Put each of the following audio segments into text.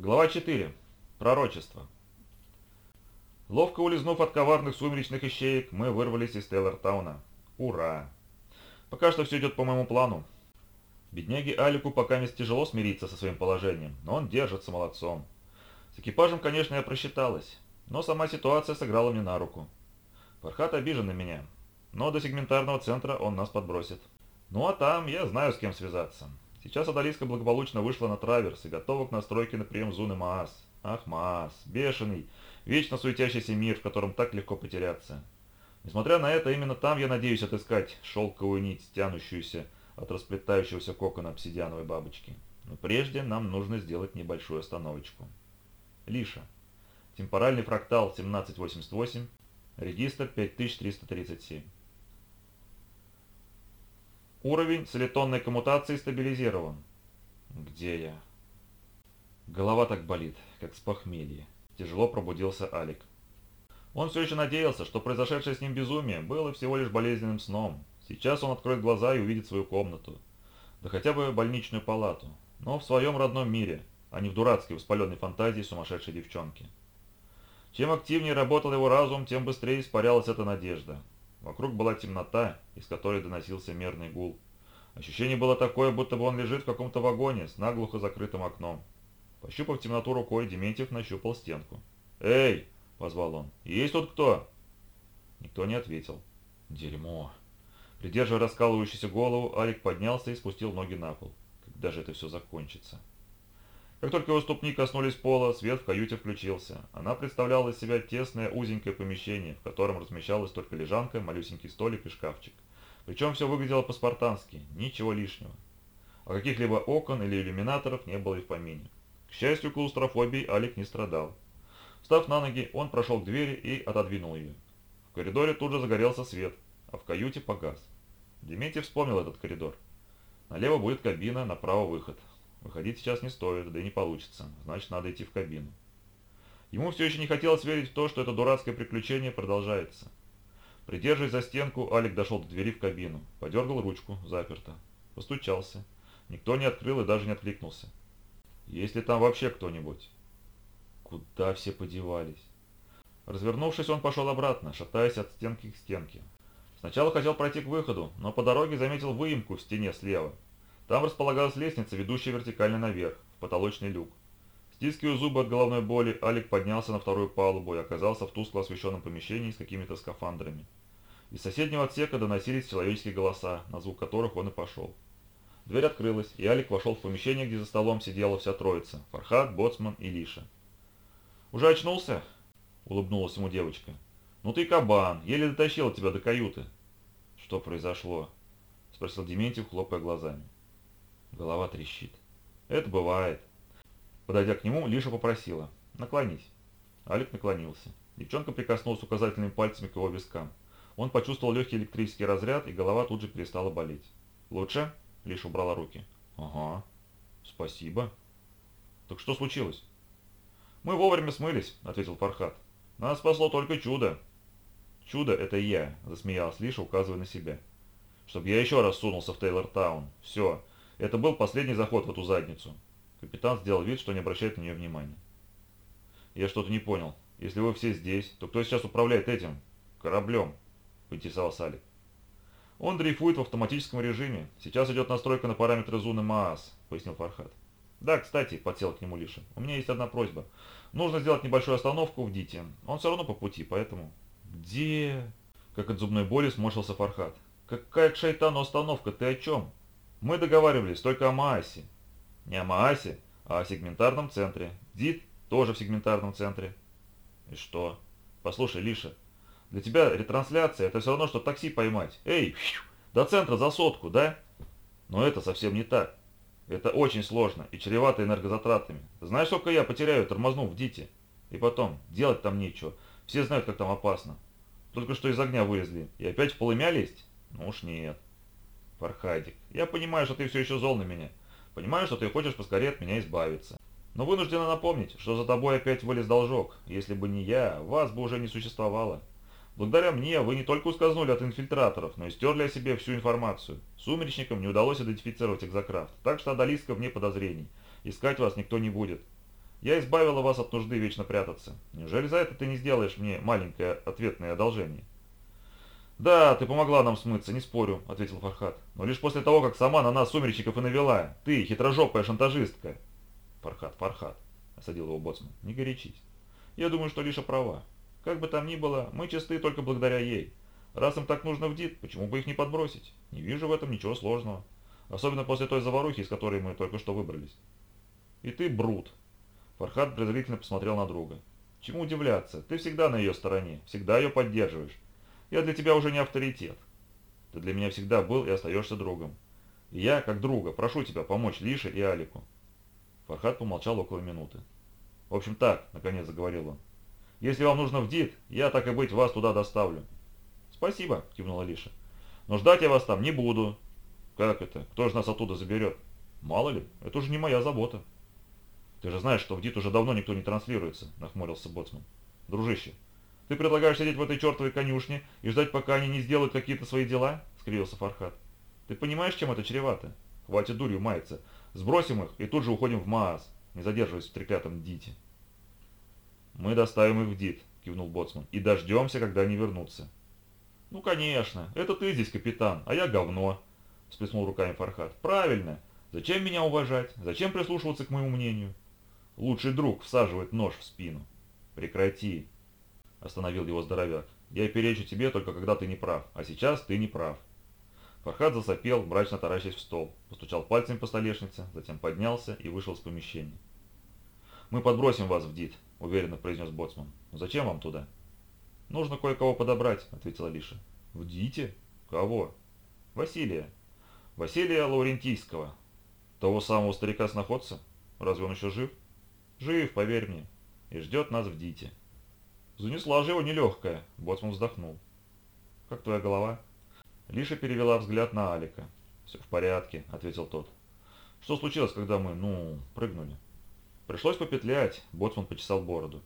Глава 4. Пророчество. Ловко улизнув от коварных сумеречных ищеек, мы вырвались из Тейлортауна. Ура! Пока что все идет по моему плану. Бедняге Алику пока не тяжело смириться со своим положением, но он держится молодцом. С экипажем, конечно, я просчиталась, но сама ситуация сыграла мне на руку. Фархат обижен на меня, но до сегментарного центра он нас подбросит. Ну а там я знаю, с кем связаться. Сейчас Адалиска благополучно вышла на траверс и готова к настройке на прием Зуны Маас. Ах, Маас, бешеный, вечно суетящийся мир, в котором так легко потеряться. Несмотря на это, именно там я надеюсь отыскать шелковую нить, тянущуюся от расплетающегося кокона обсидиановой бабочки. Но прежде нам нужно сделать небольшую остановочку. Лиша. Темпоральный фрактал 1788. Регистр 5337. Уровень солитонной коммутации стабилизирован. Где я? Голова так болит, как с похмелья. Тяжело пробудился Алик. Он все еще надеялся, что произошедшее с ним безумие было всего лишь болезненным сном. Сейчас он откроет глаза и увидит свою комнату. Да хотя бы больничную палату. Но в своем родном мире, а не в дурацкой воспаленной фантазии сумасшедшей девчонки. Чем активнее работал его разум, тем быстрее испарялась эта надежда. Вокруг была темнота, из которой доносился мерный гул. Ощущение было такое, будто бы он лежит в каком-то вагоне с наглухо закрытым окном. Пощупав темноту рукой, Дементьев нащупал стенку. «Эй!» – позвал он. «Есть тут кто?» Никто не ответил. «Дерьмо!» Придерживая раскалывающуюся голову, Алик поднялся и спустил ноги на пол. Когда же это все закончится? Как только его ступни коснулись пола, свет в каюте включился. Она представляла из себя тесное узенькое помещение, в котором размещалась только лежанка, малюсенький столик и шкафчик. Причем все выглядело по-спартански, ничего лишнего. А каких-либо окон или иллюминаторов не было и в помине. К счастью, клаустрофобией Алик не страдал. Встав на ноги, он прошел к двери и отодвинул ее. В коридоре тут же загорелся свет, а в каюте погас. Дементьев вспомнил этот коридор. Налево будет кабина, направо выход. Выходить сейчас не стоит, да и не получится. Значит, надо идти в кабину. Ему все еще не хотелось верить в то, что это дурацкое приключение продолжается. Придерживаясь за стенку, Алик дошел до двери в кабину. Подергал ручку, заперто. Постучался. Никто не открыл и даже не откликнулся. Есть ли там вообще кто-нибудь? Куда все подевались? Развернувшись, он пошел обратно, шатаясь от стенки к стенке. Сначала хотел пройти к выходу, но по дороге заметил выемку в стене слева. Там располагалась лестница, ведущая вертикально наверх, в потолочный люк. Стискивая зубы от головной боли, Алик поднялся на вторую палубу и оказался в тускло освещенном помещении с какими-то скафандрами. Из соседнего отсека доносились человеческие голоса, на звук которых он и пошел. Дверь открылась, и Алик вошел в помещение, где за столом сидела вся троица – Фархат, Боцман и Лиша. «Уже очнулся?» – улыбнулась ему девочка. «Ну ты кабан, еле дотащила тебя до каюты». «Что произошло?» – спросил Дементьев, хлопая глазами. Голова трещит. Это бывает. Подойдя к нему, Лиша попросила. Наклонись. Алик наклонился. Девчонка прикоснулась указательными пальцами к его вискам. Он почувствовал легкий электрический разряд, и голова тут же перестала болеть. «Лучше?» – Лиша убрала руки. «Ага. Спасибо». «Так что случилось?» «Мы вовремя смылись», – ответил Фархат. «Нас спасло только чудо». «Чудо – это я», – засмеялась Лиша, указывая на себя. «Чтоб я еще раз сунулся в Тейлор-таун. Все, это был последний заход в эту задницу. Капитан сделал вид, что не обращает на нее внимания. «Я что-то не понял. Если вы все здесь, то кто сейчас управляет этим? Кораблем?» – поинтересовался Алик. «Он дрейфует в автоматическом режиме. Сейчас идет настройка на параметры зоны МААС», – пояснил Фархат. «Да, кстати», – подсел к нему Лиша, – «у меня есть одна просьба. Нужно сделать небольшую остановку в Дите. Он все равно по пути, поэтому...» «Где?» – как от зубной боли сморщился Фархат. «Какая к шайтану остановка? Ты о чем?» Мы договаривались только о Маасе. Не о Маасе, а о сегментарном центре. ДИТ тоже в сегментарном центре. И что? Послушай, Лиша, для тебя ретрансляция это все равно, что такси поймать. Эй, до центра за сотку, да? Но это совсем не так. Это очень сложно и чревато энергозатратами. Знаешь, сколько я потеряю, тормознув в ДИТе? И потом, делать там нечего. Все знают, как там опасно. Только что из огня вылезли. И опять в полымя лезть? Ну уж нет. Фархадик, я понимаю, что ты все еще зол на меня. Понимаю, что ты хочешь поскорее от меня избавиться. Но вынуждена напомнить, что за тобой опять вылез должок. Если бы не я, вас бы уже не существовало. Благодаря мне вы не только ускользнули от инфильтраторов, но и стерли о себе всю информацию. Сумеречникам не удалось идентифицировать экзокрафт, так что Адалиска вне подозрений. Искать вас никто не будет. Я избавила вас от нужды вечно прятаться. Неужели за это ты не сделаешь мне маленькое ответное одолжение?» «Да, ты помогла нам смыться, не спорю», — ответил Фархат. «Но лишь после того, как сама на нас сумеречников и навела. Ты, хитрожопая шантажистка». «Фархат, Фархат», — осадил его боцман, — «не горячись. Я думаю, что Лиша права. Как бы там ни было, мы чисты только благодаря ей. Раз им так нужно в ДИТ, почему бы их не подбросить? Не вижу в этом ничего сложного. Особенно после той заварухи, из которой мы только что выбрались». «И ты брут», Фархат презрительно посмотрел на друга. «Чему удивляться? Ты всегда на ее стороне, всегда ее поддерживаешь. Я для тебя уже не авторитет. Ты для меня всегда был и остаешься другом. И я, как друга, прошу тебя помочь Лише и Алику». Фархат помолчал около минуты. «В общем так», — наконец заговорил он. «Если вам нужно в ДИТ, я, так и быть, вас туда доставлю». «Спасибо», — кивнула Лиша. «Но ждать я вас там не буду». «Как это? Кто же нас оттуда заберет?» «Мало ли, это уже не моя забота». «Ты же знаешь, что в ДИТ уже давно никто не транслируется», — нахмурился Боцман. «Дружище, ты предлагаешь сидеть в этой чертовой конюшне и ждать, пока они не сделают какие-то свои дела?» — скривился Фархат. «Ты понимаешь, чем это чревато? Хватит дурью маяться. Сбросим их и тут же уходим в Маас, не задерживаясь в треклятом ДИТе». «Мы доставим их в ДИТ», — кивнул Боцман, — «и дождемся, когда они вернутся». «Ну, конечно, это ты здесь капитан, а я говно», — всплеснул руками Фархат. «Правильно. Зачем меня уважать? Зачем прислушиваться к моему мнению? Лучший друг всаживает нож в спину. Прекрати, остановил его здоровяк. Я перечу тебе только когда ты не прав, а сейчас ты не прав. Фархад засопел, мрачно таращась в стол, постучал пальцем по столешнице, затем поднялся и вышел из помещения. «Мы подбросим вас в ДИТ», — уверенно произнес Боцман. «Зачем вам туда?» «Нужно кое-кого подобрать», — ответила Лиша. «В ДИТе? Кого?» «Василия. Василия Лаурентийского. Того самого старика-сноходца? Разве он еще жив?» Жив, поверь мне. И ждет нас в Дите. Занесла же его нелегкая. Боцман вздохнул. Как твоя голова? Лиша перевела взгляд на Алика. Все в порядке, ответил тот. Что случилось, когда мы, ну, прыгнули? Пришлось попетлять, Боцман почесал бороду.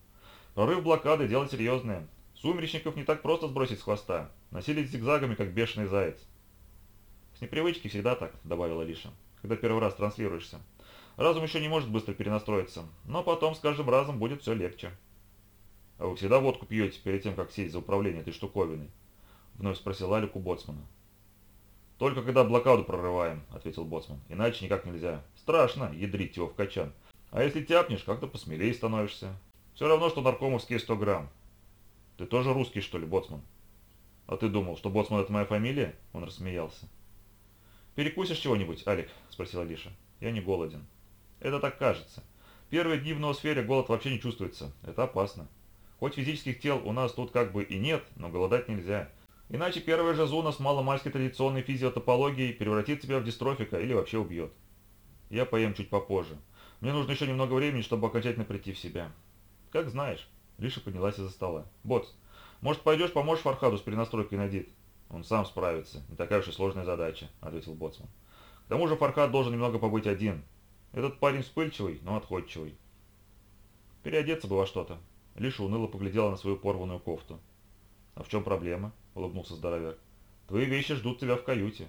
Прорыв блокады – дело серьезное. Сумеречников не так просто сбросить с хвоста. Носились зигзагами, как бешеный заяц. С непривычки всегда так, добавила Лиша, когда первый раз транслируешься. Разум еще не может быстро перенастроиться, но потом с каждым разом будет все легче. «А вы всегда водку пьете перед тем, как сесть за управление этой штуковиной?» Вновь спросил Алик у Боцмана. «Только когда блокаду прорываем», — ответил Боцман. «Иначе никак нельзя. Страшно ядрить его в качан. А если тяпнешь, как-то посмелее становишься. Все равно, что наркомовские 100 грамм. Ты тоже русский, что ли, Боцман?» «А ты думал, что Боцман это моя фамилия?» Он рассмеялся. «Перекусишь чего-нибудь, Алик?» – спросила Лиша. «Я не голоден». Это так кажется. Первые дни в ноосфере голод вообще не чувствуется. Это опасно. Хоть физических тел у нас тут как бы и нет, но голодать нельзя. Иначе первая же зона с маломальской традиционной физиотопологией превратит тебя в дистрофика или вообще убьет. Я поем чуть попозже. Мне нужно еще немного времени, чтобы окончательно прийти в себя. Как знаешь. Лиша поднялась из-за стола. Боц, может пойдешь поможешь Фархаду с перенастройкой на дит? Он сам справится. Не такая уж и сложная задача, ответил Боцман. К тому же Фархад должен немного побыть один. Этот парень вспыльчивый, но отходчивый. Переодеться бы во что-то. Лиша уныло поглядела на свою порванную кофту. «А в чем проблема?» – улыбнулся здоровяк. «Твои вещи ждут тебя в каюте.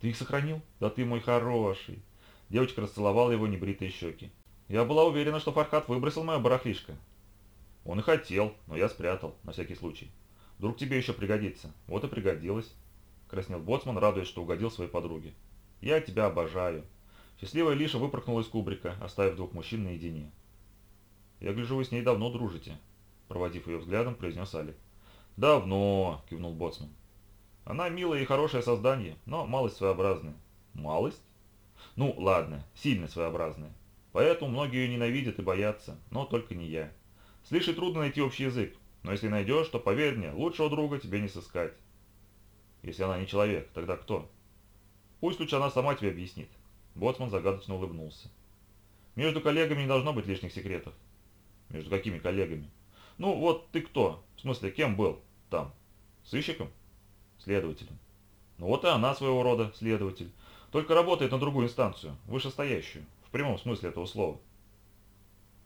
Ты их сохранил? Да ты мой хороший!» Девочка расцеловала его небритые щеки. «Я была уверена, что Фархат выбросил мое барахлишко». «Он и хотел, но я спрятал, на всякий случай. Вдруг тебе еще пригодится. Вот и пригодилось». Краснел Боцман, радуясь, что угодил своей подруге. «Я тебя обожаю. Счастливая Лиша выпорхнула из кубрика, оставив двух мужчин наедине. «Я гляжу, вы с ней давно дружите», – проводив ее взглядом, произнес Алик. «Давно», – кивнул Боцман. «Она милое и хорошее создание, но малость своеобразная». «Малость?» «Ну, ладно, сильно своеобразная. Поэтому многие ее ненавидят и боятся, но только не я. С Лишей трудно найти общий язык, но если найдешь, то, поверь мне, лучшего друга тебе не сыскать. Если она не человек, тогда кто? Пусть лучше она сама тебе объяснит. Боцман загадочно улыбнулся. «Между коллегами не должно быть лишних секретов». «Между какими коллегами?» «Ну, вот ты кто? В смысле, кем был там? Сыщиком?» «Следователем». «Ну вот и она своего рода следователь. Только работает на другую инстанцию, вышестоящую, в прямом смысле этого слова».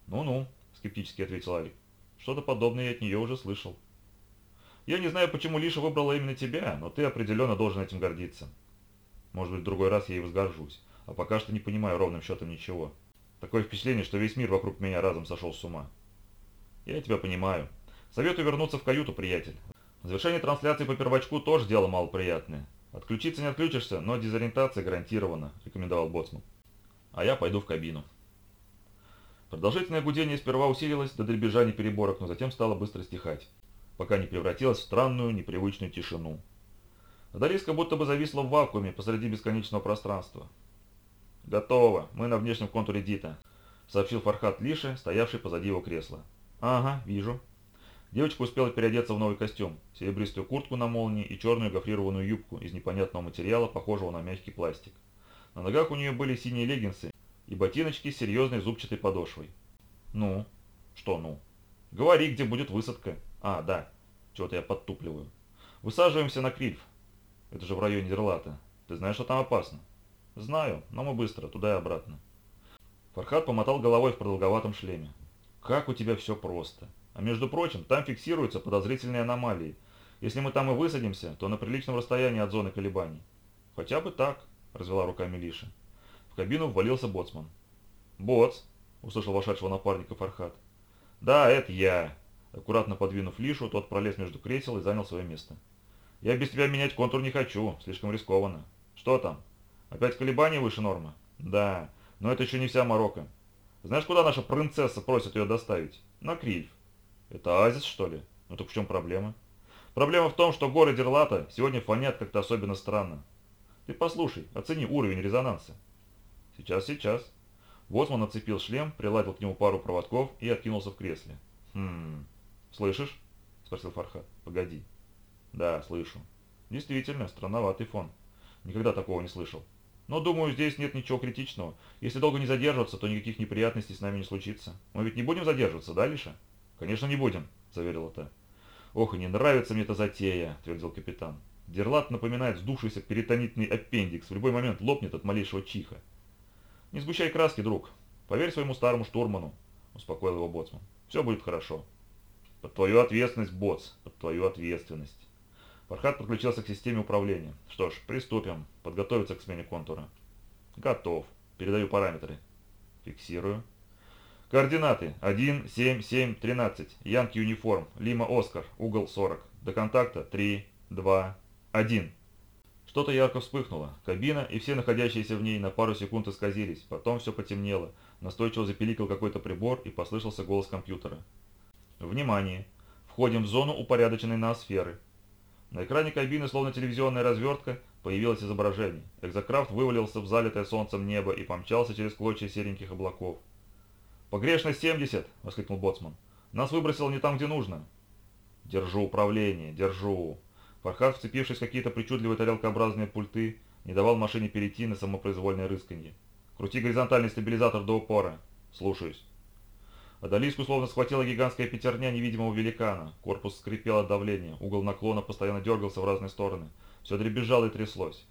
«Ну-ну», — скептически ответил Алик. «Что-то подобное я от нее уже слышал». «Я не знаю, почему Лиша выбрала именно тебя, но ты определенно должен этим гордиться. Может быть, в другой раз я и возгоржусь а пока что не понимаю ровным счетом ничего. Такое впечатление, что весь мир вокруг меня разом сошел с ума. Я тебя понимаю. Советую вернуться в каюту, приятель. Завершение трансляции по первочку тоже дело малоприятное. Отключиться не отключишься, но дезориентация гарантирована, рекомендовал Боцман. А я пойду в кабину. Продолжительное гудение сперва усилилось до дребезжания переборок, но затем стало быстро стихать, пока не превратилось в странную, непривычную тишину. Адалиска будто бы зависла в вакууме посреди бесконечного пространства. «Готово, мы на внешнем контуре Дита», — сообщил Фархат Лише, стоявший позади его кресла. «Ага, вижу». Девочка успела переодеться в новый костюм, серебристую куртку на молнии и черную гофрированную юбку из непонятного материала, похожего на мягкий пластик. На ногах у нее были синие леггинсы и ботиночки с серьезной зубчатой подошвой. «Ну?» «Что «ну?» «Говори, где будет высадка». «А, да. Чего-то я подтупливаю. Высаживаемся на Крильф. Это же в районе Дерлата. Ты знаешь, что там опасно?» «Знаю, но мы быстро, туда и обратно». Фархат помотал головой в продолговатом шлеме. «Как у тебя все просто. А между прочим, там фиксируются подозрительные аномалии. Если мы там и высадимся, то на приличном расстоянии от зоны колебаний». «Хотя бы так», — развела руками Лиша. В кабину ввалился боцман. «Боц», — услышал вошедшего напарника Фархат. «Да, это я». Аккуратно подвинув Лишу, тот пролез между кресел и занял свое место. «Я без тебя менять контур не хочу, слишком рискованно. Что там?» Опять колебания выше нормы? Да, но это еще не вся Марокко. Знаешь, куда наша принцесса просит ее доставить? На Крильф. Это оазис, что ли? Ну так в чем проблема? Проблема в том, что горы Дерлата сегодня фонят как-то особенно странно. Ты послушай, оцени уровень резонанса. Сейчас, сейчас. Боцман нацепил шлем, приладил к нему пару проводков и откинулся в кресле. Хм, слышишь? Спросил Фархад. Погоди. Да, слышу. Действительно, странноватый фон. Никогда такого не слышал. Но, думаю, здесь нет ничего критичного. Если долго не задерживаться, то никаких неприятностей с нами не случится. Мы ведь не будем задерживаться, да, Лиша? Конечно, не будем, заверила та. Ох, и не нравится мне эта затея, твердил капитан. Дерлат напоминает сдувшийся перитонитный аппендикс, в любой момент лопнет от малейшего чиха. Не сгущай краски, друг. Поверь своему старому штурману, успокоил его боцман. Все будет хорошо. Под твою ответственность, боц, под твою ответственность. Фархад подключился к системе управления. Что ж, приступим. Подготовиться к смене контура. Готов. Передаю параметры. Фиксирую. Координаты 1, 7, 7, 13. Янки Униформ. Лима Оскар. Угол 40. До контакта 3, 2, 1. Что-то ярко вспыхнуло. Кабина и все находящиеся в ней на пару секунд исказились. Потом все потемнело. Настойчиво запиликал какой-то прибор и послышался голос компьютера. Внимание! Входим в зону упорядоченной ноосферы. На экране кабины, словно телевизионная развертка, появилось изображение. Экзокрафт вывалился в залитое солнцем небо и помчался через клочья сереньких облаков. «Погрешность 70!» — воскликнул Боцман. «Нас выбросило не там, где нужно». «Держу управление, держу!» Фархад, вцепившись в какие-то причудливые тарелкообразные пульты, не давал машине перейти на самопроизвольное рысканье. «Крути горизонтальный стабилизатор до упора!» «Слушаюсь!» Адалиску словно схватила гигантская пятерня невидимого великана. Корпус скрипел от давления, угол наклона постоянно дергался в разные стороны. Все дребезжало и тряслось.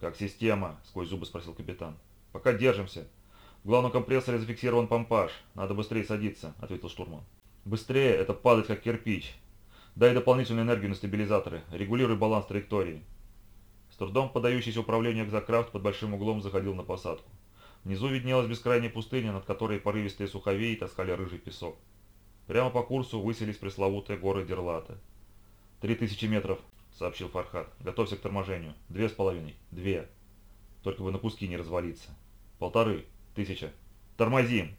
«Как система?» – сквозь зубы спросил капитан. «Пока держимся. В главном компрессоре зафиксирован помпаж. Надо быстрее садиться», – ответил штурман. «Быстрее – это падать как кирпич. Дай дополнительную энергию на стабилизаторы. Регулируй баланс траектории». С трудом подающийся управлению экзокрафт под большим углом заходил на посадку. Внизу виднелась бескрайняя пустыня, над которой порывистые суховеи таскали рыжий песок. Прямо по курсу высились пресловутые горы Дерлата. «Три тысячи метров», — сообщил Фархат. «Готовься к торможению. Две с половиной. Две. Только бы на куски не развалиться. Полторы. Тысяча. Тормозим!»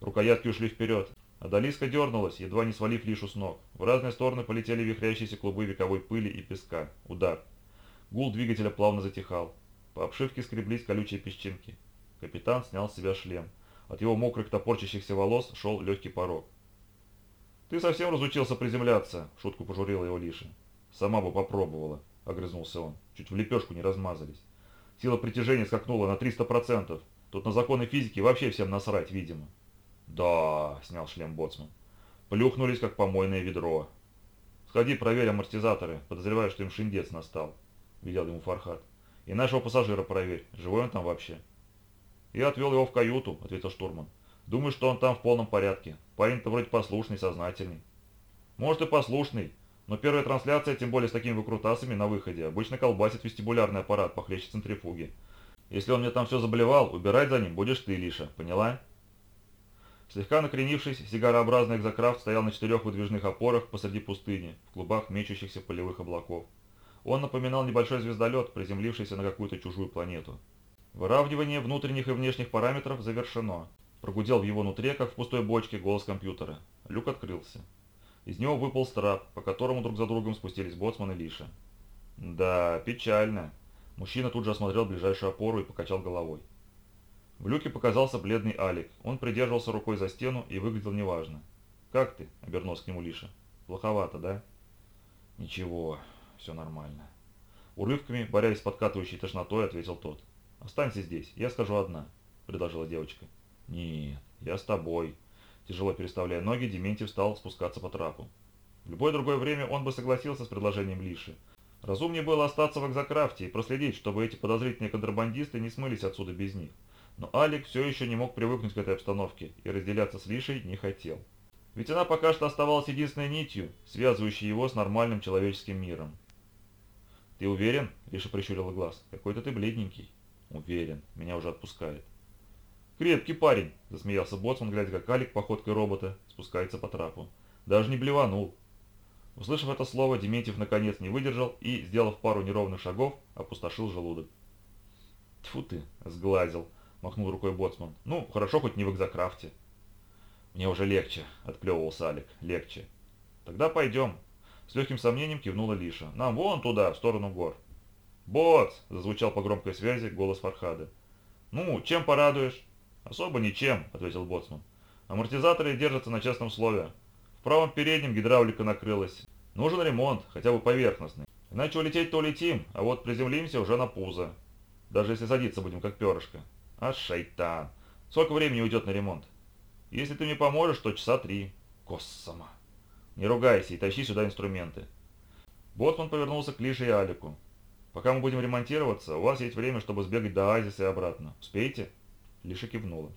Рукоятки ушли вперед. Адалиска дернулась, едва не свалив Лишу с ног. В разные стороны полетели вихрящиеся клубы вековой пыли и песка. Удар. Гул двигателя плавно затихал. По обшивке скреблись колючие песчинки. Капитан снял с себя шлем. От его мокрых топорчащихся волос шел легкий порог. «Ты совсем разучился приземляться», — шутку пожурила его Лиша. «Сама бы попробовала», — огрызнулся он. Чуть в лепешку не размазались. Сила притяжения скакнула на 300%. Тут на законы физики вообще всем насрать, видимо. «Да», — снял шлем боцман. Плюхнулись, как помойное ведро. «Сходи, проверь амортизаторы. Подозреваю, что им шиндец настал», — велел ему Фархат. «И нашего пассажира проверь. Живой он там вообще?» «Я отвел его в каюту», — ответил штурман. «Думаю, что он там в полном порядке. Парень-то вроде послушный, сознательный». «Может и послушный, но первая трансляция, тем более с такими выкрутасами на выходе, обычно колбасит вестибулярный аппарат похлеще центрифуги. Если он мне там все заболевал, убирать за ним будешь ты, Лиша, поняла?» Слегка накренившись, сигарообразный экзокрафт стоял на четырех выдвижных опорах посреди пустыни, в клубах мечущихся полевых облаков. Он напоминал небольшой звездолет, приземлившийся на какую-то чужую планету. Выравнивание внутренних и внешних параметров завершено. Прогудел в его нутре, как в пустой бочке, голос компьютера. Люк открылся. Из него выпал страп, по которому друг за другом спустились боцман и Лиша. Да, печально. Мужчина тут же осмотрел ближайшую опору и покачал головой. В люке показался бледный Алик. Он придерживался рукой за стену и выглядел неважно. «Как ты?» – обернулся к нему Лиша. «Плоховато, да?» «Ничего, все нормально». Урывками, борясь с подкатывающей тошнотой, ответил тот. «Останься здесь, я скажу одна», – предложила девочка. «Нет, я с тобой». Тяжело переставляя ноги, Дементьев стал спускаться по трапу. В любое другое время он бы согласился с предложением Лиши. Разумнее было остаться в экзокрафте и проследить, чтобы эти подозрительные контрабандисты не смылись отсюда без них. Но Алик все еще не мог привыкнуть к этой обстановке и разделяться с Лишей не хотел. Ведь она пока что оставалась единственной нитью, связывающей его с нормальным человеческим миром. «Ты уверен?» – Лиша прищурила глаз. «Какой-то ты бледненький». «Уверен. Меня уже отпускает». «Крепкий парень», – засмеялся Боцман, глядя, как Алик походкой робота спускается по трапу. «Даже не блеванул». Услышав это слово, Дементьев наконец не выдержал и, сделав пару неровных шагов, опустошил желудок. «Тьфу ты, сглазил», – махнул рукой Боцман. «Ну, хорошо, хоть не в экзокрафте». «Мне уже легче», – отплевывался Алик. «Легче». «Тогда пойдем». С легким сомнением кивнула Лиша. «Нам вон туда, в сторону гор». «Боц!» – зазвучал по громкой связи голос Фархада. «Ну, чем порадуешь?» «Особо ничем», – ответил Боцман. «Амортизаторы держатся на честном слове. В правом переднем гидравлика накрылась. Нужен ремонт, хотя бы поверхностный. Иначе улететь-то улетим, а вот приземлимся уже на пузо. Даже если садиться будем как перышко. А шайтан. Сколько времени уйдет на ремонт? Если ты мне поможешь, то часа три. Коссама. Не ругайся и тащи сюда инструменты. Ботман повернулся к Лише и Алику. Пока мы будем ремонтироваться, у вас есть время, чтобы сбегать до Оазиса и обратно. Успеете? Лиша кивнула.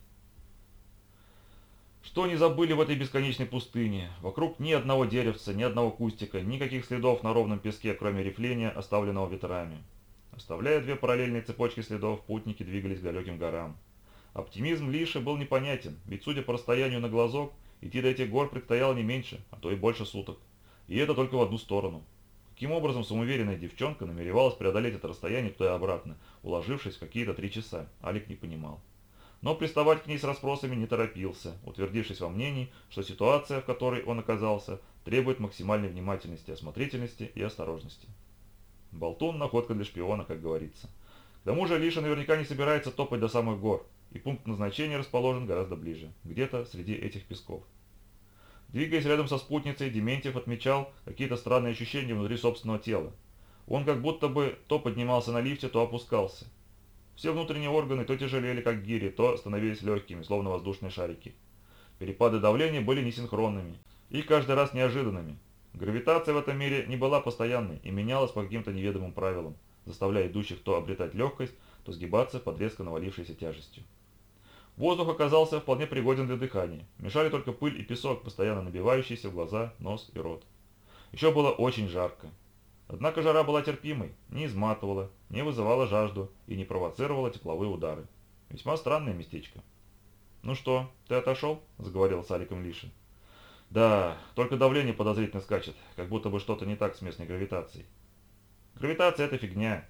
Что они забыли в этой бесконечной пустыне? Вокруг ни одного деревца, ни одного кустика, никаких следов на ровном песке, кроме рифления, оставленного ветрами. Оставляя две параллельные цепочки следов, путники двигались к далеким горам. Оптимизм Лиши был непонятен, ведь судя по расстоянию на глазок, идти до этих гор предстояло не меньше, а то и больше суток. И это только в одну сторону. Каким образом самоуверенная девчонка намеревалась преодолеть это расстояние туда и обратно, уложившись в какие-то три часа, Алик не понимал. Но приставать к ней с расспросами не торопился, утвердившись во мнении, что ситуация, в которой он оказался, требует максимальной внимательности, осмотрительности и осторожности. Болтун – находка для шпиона, как говорится. К тому же Лиша наверняка не собирается топать до самых гор, и пункт назначения расположен гораздо ближе, где-то среди этих песков. Двигаясь рядом со спутницей, Дементьев отмечал какие-то странные ощущения внутри собственного тела. Он как будто бы то поднимался на лифте, то опускался. Все внутренние органы то тяжелели, как гири, то становились легкими, словно воздушные шарики. Перепады давления были несинхронными и каждый раз неожиданными. Гравитация в этом мире не была постоянной и менялась по каким-то неведомым правилам, заставляя идущих то обретать легкость, то сгибаться под резко навалившейся тяжестью. Воздух оказался вполне пригоден для дыхания. Мешали только пыль и песок, постоянно набивающиеся в глаза, нос и рот. Еще было очень жарко. Однако жара была терпимой, не изматывала, не вызывала жажду и не провоцировала тепловые удары. Весьма странное местечко. «Ну что, ты отошел?» – заговорил с Аликом Лишин. «Да, только давление подозрительно скачет, как будто бы что-то не так с местной гравитацией». «Гравитация – это фигня.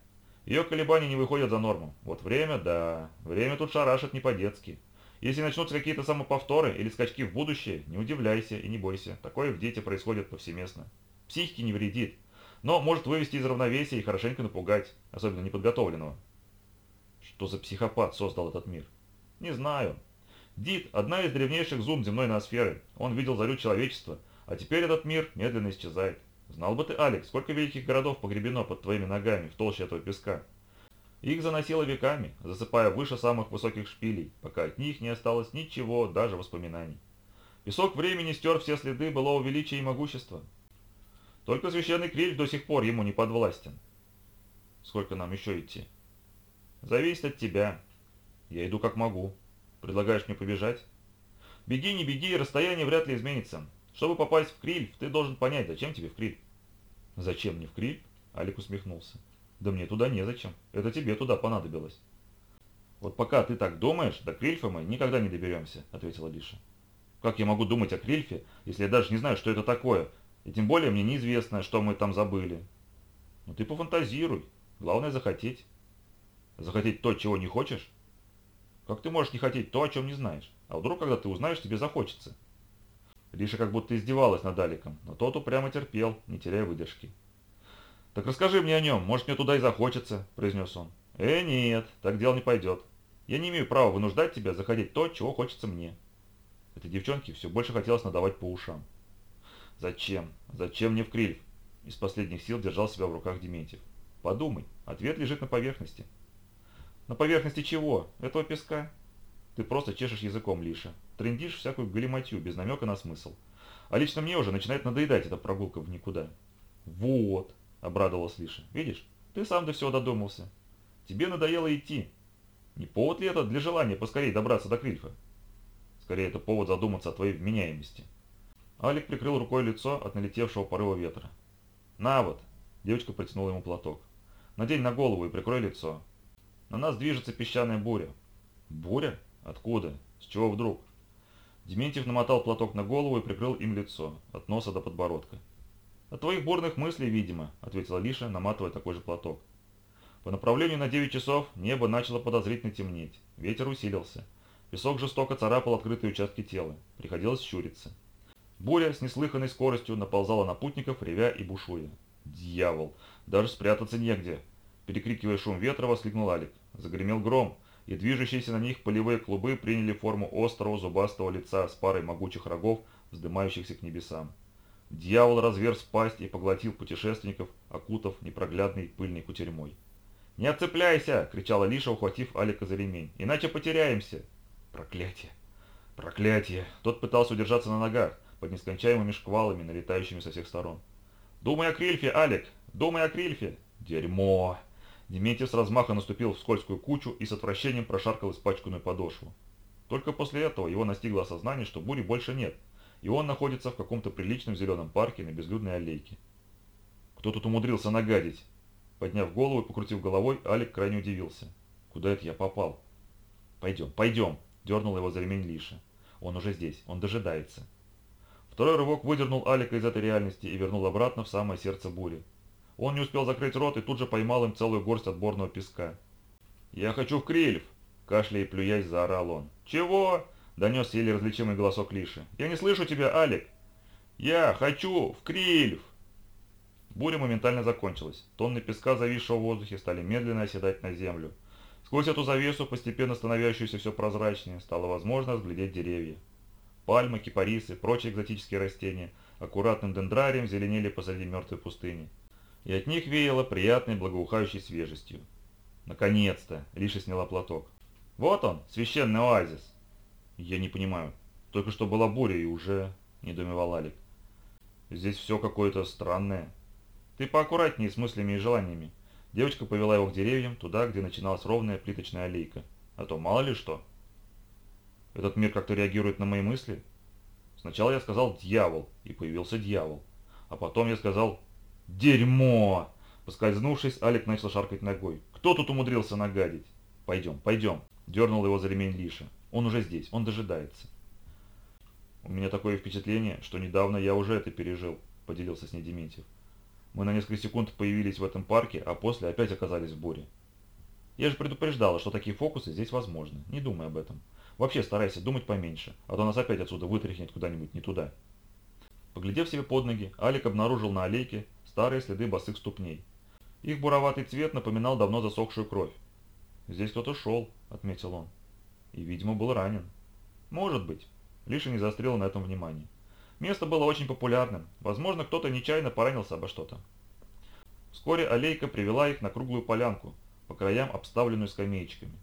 Ее колебания не выходят за норму. Вот время, да, время тут шарашит не по-детски. Если начнутся какие-то самоповторы или скачки в будущее, не удивляйся и не бойся. Такое в дети происходит повсеместно. Психике не вредит, но может вывести из равновесия и хорошенько напугать, особенно неподготовленного. Что за психопат создал этот мир? Не знаю. Дид – одна из древнейших зум земной ноосферы. Он видел зарю человечества, а теперь этот мир медленно исчезает. Знал бы ты, Алекс, сколько великих городов погребено под твоими ногами в толще этого песка. Их заносило веками, засыпая выше самых высоких шпилей, пока от них не осталось ничего, даже воспоминаний. Песок времени стер все следы былого величия и могущества, только священный криль до сих пор ему не подвластен. Сколько нам еще идти? Зависит от тебя. Я иду как могу. Предлагаешь мне побежать? Беги, не беги, расстояние вряд ли изменится. Чтобы попасть в Криль, ты должен понять, зачем тебе в Криль. Зачем мне в Криль? Алик усмехнулся. Да мне туда незачем. Это тебе туда понадобилось. Вот пока ты так думаешь, до Крильфа мы никогда не доберемся, ответила Лиша. Как я могу думать о Крильфе, если я даже не знаю, что это такое? И тем более мне неизвестно, что мы там забыли. Ну ты пофантазируй. Главное захотеть. Захотеть то, чего не хочешь? Как ты можешь не хотеть то, о чем не знаешь? А вдруг, когда ты узнаешь, тебе захочется? Лиша как будто издевалась над Аликом, но тот упрямо терпел, не теряя выдержки. «Так расскажи мне о нем, может мне туда и захочется», – произнес он. «Э, нет, так дело не пойдет. Я не имею права вынуждать тебя заходить то, чего хочется мне». Этой девчонке все больше хотелось надавать по ушам. «Зачем? Зачем мне в Крильф?» Из последних сил держал себя в руках Дементьев. «Подумай, ответ лежит на поверхности». «На поверхности чего? Этого песка?» «Ты просто чешешь языком, Лиша. Трендишь всякую галиматью, без намека на смысл. А лично мне уже начинает надоедать эта прогулка в никуда». «Вот», — обрадовалась Лиша. «Видишь, ты сам до всего додумался. Тебе надоело идти. Не повод ли это для желания поскорее добраться до Крильфа?» «Скорее, это повод задуматься о твоей вменяемости». Алик прикрыл рукой лицо от налетевшего порыва ветра. «На вот!» – девочка протянула ему платок. «Надень на голову и прикрой лицо. На нас движется песчаная буря». «Буря? Откуда? С чего вдруг?» Дементьев намотал платок на голову и прикрыл им лицо, от носа до подбородка. «От твоих бурных мыслей, видимо», — ответила Лиша, наматывая такой же платок. По направлению на 9 часов небо начало подозрительно темнеть. Ветер усилился. Песок жестоко царапал открытые участки тела. Приходилось щуриться. Буря с неслыханной скоростью наползала на путников, ревя и бушуя. «Дьявол! Даже спрятаться негде!» Перекрикивая шум ветра, воскликнул Алик. Загремел гром, и движущиеся на них полевые клубы приняли форму острого зубастого лица с парой могучих рогов, вздымающихся к небесам. Дьявол разверз пасть и поглотил путешественников, окутав непроглядной пыльной кутерьмой. «Не отцепляйся!» — кричала Лиша, ухватив Алика за ремень. «Иначе потеряемся!» «Проклятие! Проклятие!» Тот пытался удержаться на ногах, под нескончаемыми шквалами, налетающими со всех сторон. «Думай о Крильфе, Алик! Думай о Крильфе!» «Дерьмо!» Дементьев с размаха наступил в скользкую кучу и с отвращением прошаркал испачканную подошву. Только после этого его настигло осознание, что бури больше нет, и он находится в каком-то приличном зеленом парке на безлюдной аллейке. Кто тут умудрился нагадить? Подняв голову и покрутив головой, Алик крайне удивился. Куда это я попал? Пойдем, пойдем, дернул его за ремень Лиша. Он уже здесь, он дожидается. Второй рывок выдернул Алика из этой реальности и вернул обратно в самое сердце бури. Он не успел закрыть рот и тут же поймал им целую горсть отборного песка. «Я хочу в Крильф!» – кашляя и плюясь, заорал он. «Чего?» – донес еле различимый голосок Лиши. «Я не слышу тебя, Алик!» «Я хочу в Крильф!» Буря моментально закончилась. Тонны песка, зависшего в воздухе, стали медленно оседать на землю. Сквозь эту завесу, постепенно становящуюся все прозрачнее, стало возможно разглядеть деревья. Пальмы, кипарисы, прочие экзотические растения аккуратным дендрарием зеленели посреди мертвой пустыни. И от них веяло приятной благоухающей свежестью. Наконец-то! Лиша сняла платок. Вот он, священный оазис. Я не понимаю. Только что была буря и уже... Недоумевал Алик. Здесь все какое-то странное. Ты поаккуратнее с мыслями и желаниями. Девочка повела его к деревьям, туда, где начиналась ровная плиточная аллейка. А то мало ли что. Этот мир как-то реагирует на мои мысли. Сначала я сказал «дьявол», и появился дьявол. А потом я сказал «дерьмо». Поскользнувшись, Алик начал шаркать ногой. «Кто тут умудрился нагадить?» «Пойдем, пойдем», – дернул его за ремень Лиша. «Он уже здесь, он дожидается». «У меня такое впечатление, что недавно я уже это пережил», – поделился с ней Дементьев. «Мы на несколько секунд появились в этом парке, а после опять оказались в буре. Я же предупреждала, что такие фокусы здесь возможны. Не думай об этом. Вообще старайся думать поменьше, а то нас опять отсюда вытряхнет куда-нибудь не туда. Поглядев себе под ноги, Алик обнаружил на аллейке старые следы босых ступней. Их буроватый цвет напоминал давно засохшую кровь. «Здесь кто-то шел», — отметил он. «И, видимо, был ранен». «Может быть». Лиша не заострила на этом внимание. Место было очень популярным. Возможно, кто-то нечаянно поранился обо что-то. Вскоре аллейка привела их на круглую полянку, по краям обставленную скамеечками.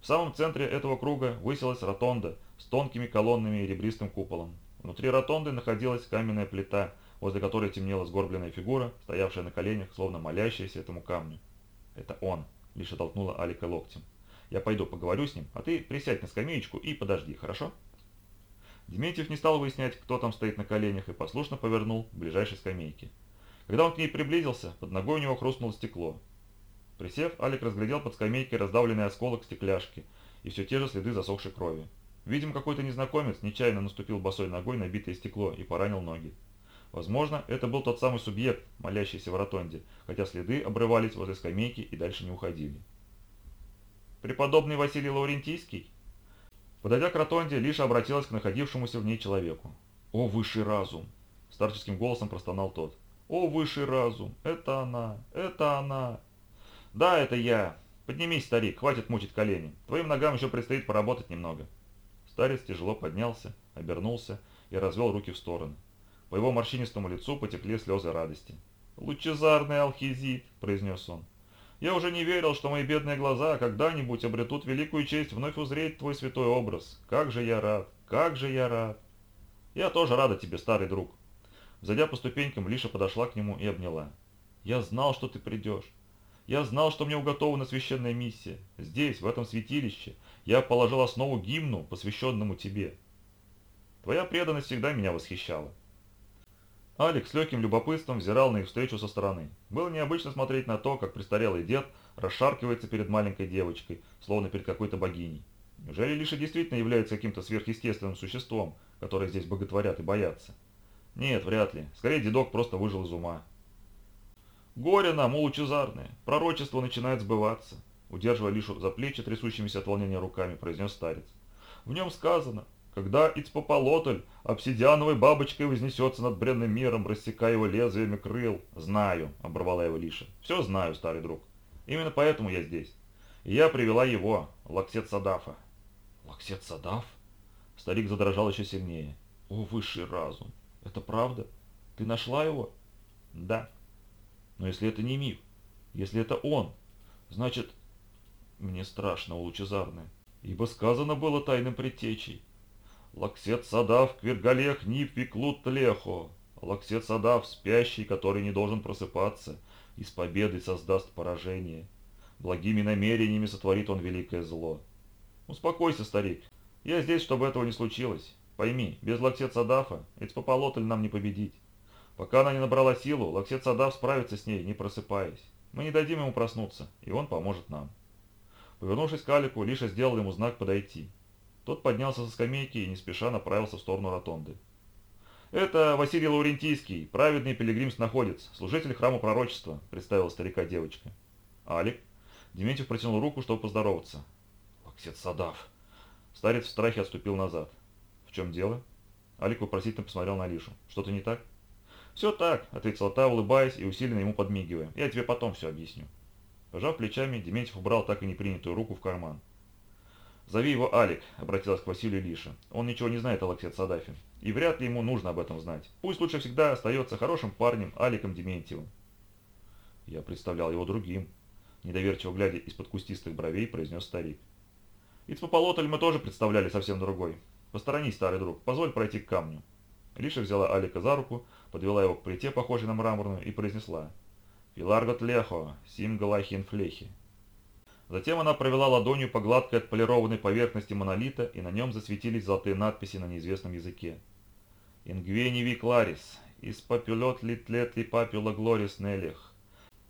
В самом центре этого круга высилась ротонда с тонкими колоннами и ребристым куполом. Внутри ротонды находилась каменная плита, возле которой темнела сгорбленная фигура, стоявшая на коленях, словно молящаяся этому камню. «Это он», — лишь оттолкнула Алика локтем. «Я пойду поговорю с ним, а ты присядь на скамеечку и подожди, хорошо?» Дементьев не стал выяснять, кто там стоит на коленях, и послушно повернул к ближайшей скамейке. Когда он к ней приблизился, под ногой у него хрустнуло стекло. Присев, Алик разглядел под скамейкой раздавленный осколок стекляшки и все те же следы засохшей крови. Видимо, какой-то незнакомец нечаянно наступил босой ногой на битое стекло и поранил ноги. Возможно, это был тот самый субъект, молящийся в ротонде, хотя следы обрывались возле скамейки и дальше не уходили. «Преподобный Василий Лаурентийский?» Подойдя к ротонде, Лиша обратилась к находившемуся в ней человеку. «О, высший разум!» – старческим голосом простонал тот. «О, высший разум! Это она! Это она!» «Да, это я! Поднимись, старик, хватит мучить колени. Твоим ногам еще предстоит поработать немного». Старец тяжело поднялся, обернулся и развел руки в стороны. По его морщинистому лицу потекли слезы радости. «Лучезарный алхизит!» – произнес он. «Я уже не верил, что мои бедные глаза когда-нибудь обретут великую честь вновь узреть твой святой образ. Как же я рад! Как же я рад!» «Я тоже рада тебе, старый друг!» Зайдя по ступенькам, Лиша подошла к нему и обняла. «Я знал, что ты придешь. Я знал, что мне уготована священная миссия. Здесь, в этом святилище, я положил основу гимну, посвященному тебе. Твоя преданность всегда меня восхищала. Алекс с легким любопытством взирал на их встречу со стороны. Было необычно смотреть на то, как престарелый дед расшаркивается перед маленькой девочкой, словно перед какой-то богиней. Неужели Лиша действительно является каким-то сверхъестественным существом, которое здесь боготворят и боятся? Нет, вряд ли. Скорее, дедок просто выжил из ума. Горе нам, лучезарное, пророчество начинает сбываться, удерживая Лишу за плечи трясущимися от волнения руками, произнес старец. В нем сказано, когда Ицпополотль обсидиановой бабочкой вознесется над бренным миром, рассекая его лезвиями крыл. Знаю, оборвала его Лиша. Все знаю, старый друг. Именно поэтому я здесь. И я привела его, Лаксет Садава. Лаксет Садав? Старик задрожал еще сильнее. О, высший разум. Это правда? Ты нашла его? Да. Но если это не миф, если это он, значит... Мне страшно, лучезарное, ибо сказано было тайным предтечей. Лаксет Садав Квиргалех Нип Виклут Тлехо. Лаксет Садав, спящий, который не должен просыпаться, и с победой создаст поражение. Благими намерениями сотворит он великое зло. Успокойся, старик. Я здесь, чтобы этого не случилось. Пойми, без Лаксет Садава Эцпополотль нам не победить. Пока она не набрала силу, Лаксет Садав справится с ней, не просыпаясь. Мы не дадим ему проснуться, и он поможет нам. Повернувшись к Алику, Лиша сделал ему знак подойти. Тот поднялся со скамейки и не спеша направился в сторону ротонды. «Это Василий Лаурентийский, праведный пилигрим-снаходец, служитель храма пророчества», – представила старика девочка. «Алик?» Дементьев протянул руку, чтобы поздороваться. «Лаксет Садав!» Старец в страхе отступил назад. «В чем дело?» Алик вопросительно посмотрел на Лишу. «Что-то не так?» «Все так», — ответила та, улыбаясь и усиленно ему подмигивая. «Я тебе потом все объясню». Пожав плечами, Дементьев убрал так и не принятую руку в карман. «Зови его Алик», — обратилась к Василию Лиша. «Он ничего не знает о Лаксет Садаве. И вряд ли ему нужно об этом знать. Пусть лучше всегда остается хорошим парнем Аликом Дементьевым». «Я представлял его другим», — недоверчиво глядя из-под кустистых бровей, произнес старик. «Ицпополотль мы тоже представляли совсем другой. Посторонись, старый друг, позволь пройти к камню». Лиша взяла Алика за руку, подвела его к плите, похожей на мраморную, и произнесла «Филаргот лехо, сим галахин флехи». Затем она провела ладонью по гладкой отполированной поверхности монолита, и на нем засветились золотые надписи на неизвестном языке. «Ингвени ви кларис, из папюлет литлет ли папюла глорис нелех,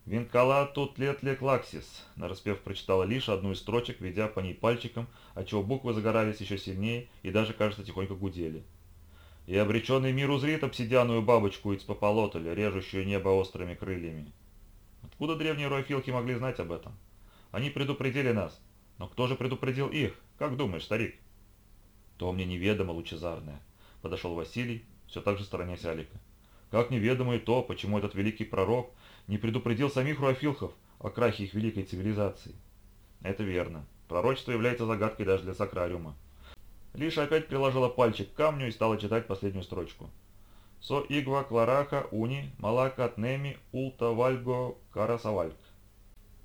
винкала тут лет ли клаксис», нараспев прочитала лишь одну из строчек, ведя по ней пальчиком, отчего буквы загорались еще сильнее и даже, кажется, тихонько гудели. «И обреченный мир узрит обсидианную бабочку из пополотоля, режущую небо острыми крыльями». Откуда древние рофилки могли знать об этом? Они предупредили нас. Но кто же предупредил их? Как думаешь, старик? То мне неведомо, лучезарное. Подошел Василий, все так же сторонясь Алика. Как неведомо и то, почему этот великий пророк не предупредил самих руафилхов о крахе их великой цивилизации. Это верно. Пророчество является загадкой даже для Сакрариума. Лиша опять приложила пальчик к камню и стала читать последнюю строчку. «Со игва клараха уни малака тнеми улта вальго карасавальк».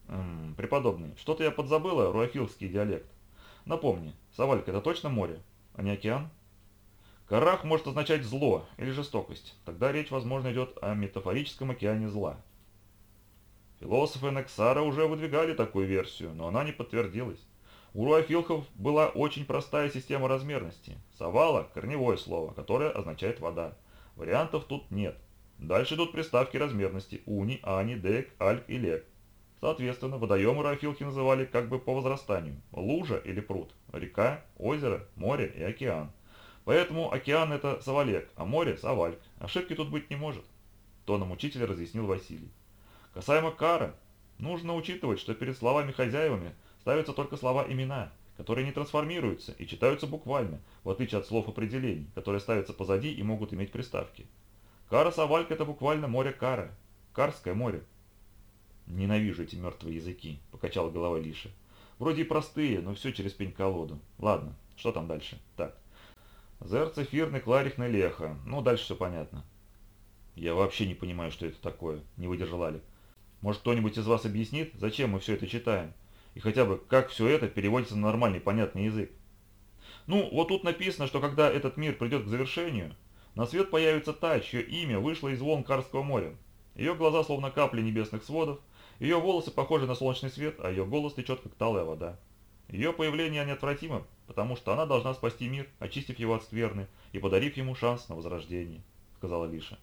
Эм, преподобный, что-то я подзабыла, руафилский диалект. Напомни, Савалька это точно море, а не океан? Карах может означать зло или жестокость. Тогда речь, возможно, идет о метафорическом океане зла. Философы Нексара уже выдвигали такую версию, но она не подтвердилась. У руафилхов была очень простая система размерности. Савала – корневое слово, которое означает вода. Вариантов тут нет. Дальше идут приставки размерности – уни, ани, дек, альк и лек. Соответственно, водоемы Рафилки называли как бы по возрастанию. Лужа или пруд, река, озеро, море и океан. Поэтому океан это Савалек, а море – Савальк. Ошибки тут быть не может. Тоном учителя разъяснил Василий. Касаемо кары, нужно учитывать, что перед словами-хозяевами ставятся только слова-имена, которые не трансформируются и читаются буквально, в отличие от слов определений, которые ставятся позади и могут иметь приставки. Кара Савальк – это буквально море Кара, Карское море. «Ненавижу эти мертвые языки», – покачал головой Лиша. «Вроде и простые, но все через пень-колоду. Ладно, что там дальше? Так. Зерц, эфирный, кларихный, леха. Ну, дальше все понятно». «Я вообще не понимаю, что это такое», – не выдержал Алик. «Может, кто-нибудь из вас объяснит, зачем мы все это читаем? И хотя бы, как все это переводится на нормальный, понятный язык?» «Ну, вот тут написано, что когда этот мир придет к завершению, на свет появится та, чье имя вышло из волн Карского моря. Ее глаза словно капли небесных сводов, ее волосы похожи на солнечный свет, а ее голос течет, как талая вода. Ее появление неотвратимо, потому что она должна спасти мир, очистив его от скверны и подарив ему шанс на возрождение», — сказала Лиша.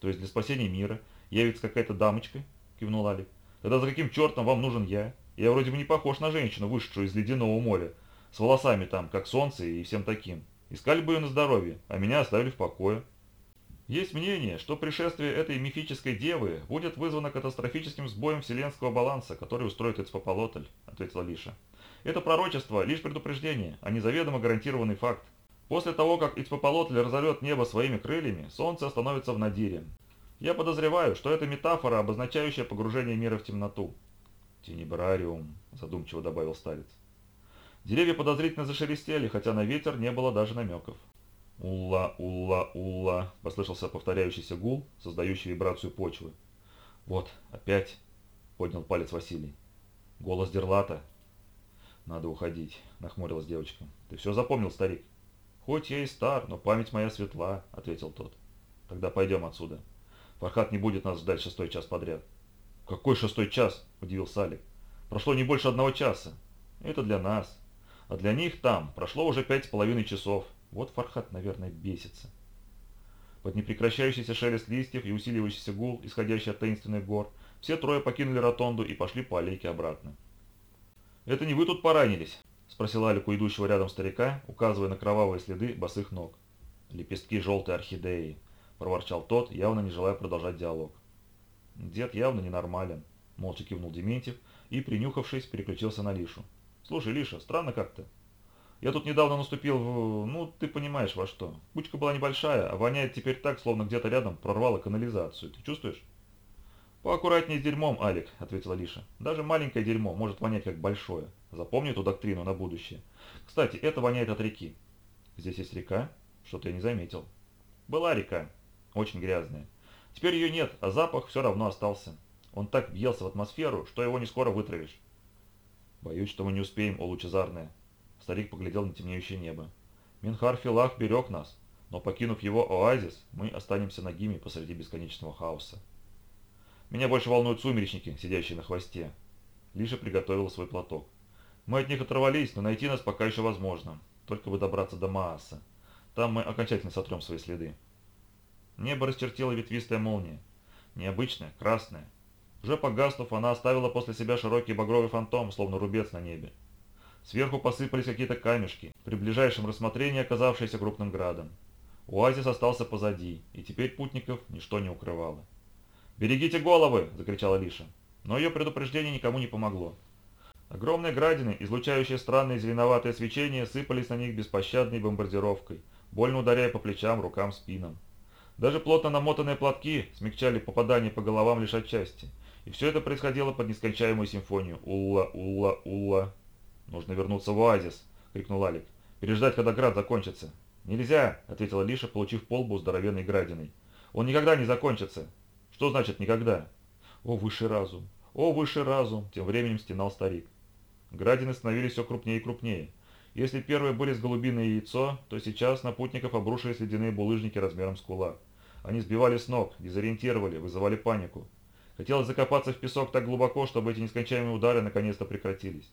«То есть для спасения мира явится какая-то дамочка?» — кивнул Алик. «Тогда за каким чертом вам нужен я? Я вроде бы не похож на женщину, вышедшую из ледяного моря, с волосами там, как солнце и всем таким. Искали бы ее на здоровье, а меня оставили в покое». Есть мнение, что пришествие этой мифической девы будет вызвано катастрофическим сбоем вселенского баланса, который устроит Эцпополотль, ответила Лиша. Это пророчество – лишь предупреждение, а не заведомо гарантированный факт. После того, как Ицпополотль разорвет небо своими крыльями, солнце остановится в надире. Я подозреваю, что это метафора, обозначающая погружение мира в темноту. «Тенебрариум», – задумчиво добавил старец. Деревья подозрительно зашелестели, хотя на ветер не было даже намеков. «Улла, улла, улла», – послышался повторяющийся гул, создающий вибрацию почвы. «Вот, опять», – поднял палец Василий. «Голос Дерлата». «Надо уходить», – нахмурилась девочка. «Ты все запомнил, старик?» «Хоть я и стар, но память моя светла», – ответил тот. «Тогда пойдем отсюда. Фархат не будет нас ждать шестой час подряд». «Какой шестой час?» – удивился Алик. «Прошло не больше одного часа. Это для нас. А для них там прошло уже пять с половиной часов. Вот Фархат, наверное, бесится. Под непрекращающийся шелест листьев и усиливающийся гул, исходящий от таинственных гор, все трое покинули ротонду и пошли по аллейке обратно. «Это не вы тут поранились?» – спросил Алик у идущего рядом старика, указывая на кровавые следы босых ног. «Лепестки желтой орхидеи», – проворчал тот, явно не желая продолжать диалог. «Дед явно ненормален», – молча кивнул Дементьев и, принюхавшись, переключился на Лишу. «Слушай, Лиша, странно как-то. Я тут недавно наступил в... ну, ты понимаешь во что. Кучка была небольшая, а воняет теперь так, словно где-то рядом прорвало канализацию. Ты чувствуешь? «Поаккуратнее с дерьмом, Алик», — ответила Лиша. «Даже маленькое дерьмо может вонять как большое. Запомни эту доктрину на будущее. Кстати, это воняет от реки». «Здесь есть река?» «Что-то я не заметил». «Была река. Очень грязная. Теперь ее нет, а запах все равно остался. Он так въелся в атмосферу, что его не скоро вытравишь». «Боюсь, что мы не успеем, о лучезарная», Старик поглядел на темнеющее небо. Минхар Филах берег нас, но покинув его оазис, мы останемся нагими посреди бесконечного хаоса. Меня больше волнуют сумеречники, сидящие на хвосте. Лиша приготовила свой платок. Мы от них оторвались, но найти нас пока еще возможно. Только бы добраться до Мааса. Там мы окончательно сотрем свои следы. Небо расчертила ветвистая молния. Необычная, красная. Уже погаснув, она оставила после себя широкий багровый фантом, словно рубец на небе. Сверху посыпались какие-то камешки, при ближайшем рассмотрении оказавшиеся крупным градом. Оазис остался позади, и теперь путников ничто не укрывало. «Берегите головы!» – закричала Лиша. Но ее предупреждение никому не помогло. Огромные градины, излучающие странное зеленоватое свечение, сыпались на них беспощадной бомбардировкой, больно ударяя по плечам, рукам, спинам. Даже плотно намотанные платки смягчали попадание по головам лишь отчасти. И все это происходило под нескончаемую симфонию «Улла, улла, улла». «Нужно вернуться в оазис!» — крикнул Алик. «Переждать, когда град закончится!» «Нельзя!» — ответила Лиша, получив полбу здоровенной градиной. «Он никогда не закончится!» «Что значит «никогда»?» «О, высший разум! О, высший разум!» — тем временем стенал старик. Градины становились все крупнее и крупнее. Если первые были с голубиное яйцо, то сейчас на путников обрушились ледяные булыжники размером с кулак. Они сбивали с ног, дезориентировали, вызывали панику. Хотелось закопаться в песок так глубоко, чтобы эти нескончаемые удары наконец-то прекратились.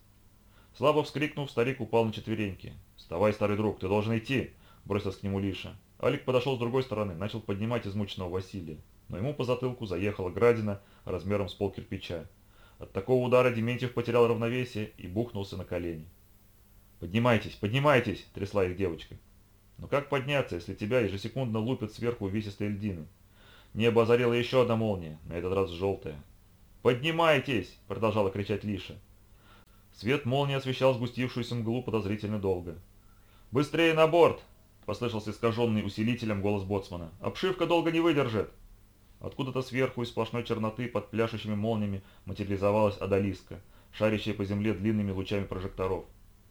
Слабо вскрикнув, старик упал на четвереньки. «Вставай, старый друг, ты должен идти!» – бросилась к нему Лиша. Алик подошел с другой стороны, начал поднимать измученного Василия. Но ему по затылку заехала градина размером с пол кирпича. От такого удара Дементьев потерял равновесие и бухнулся на колени. «Поднимайтесь, поднимайтесь!» – трясла их девочка. «Но как подняться, если тебя ежесекундно лупят сверху увесистые льдины?» Небо озарила еще одна молния, на этот раз желтая. «Поднимайтесь!» – продолжала кричать Лиша. Свет молнии освещал сгустившуюся мглу подозрительно долго. «Быстрее на борт!» – послышался искаженный усилителем голос боцмана. «Обшивка долго не выдержит!» Откуда-то сверху из сплошной черноты под пляшущими молниями материализовалась Адалиска, шарящая по земле длинными лучами прожекторов.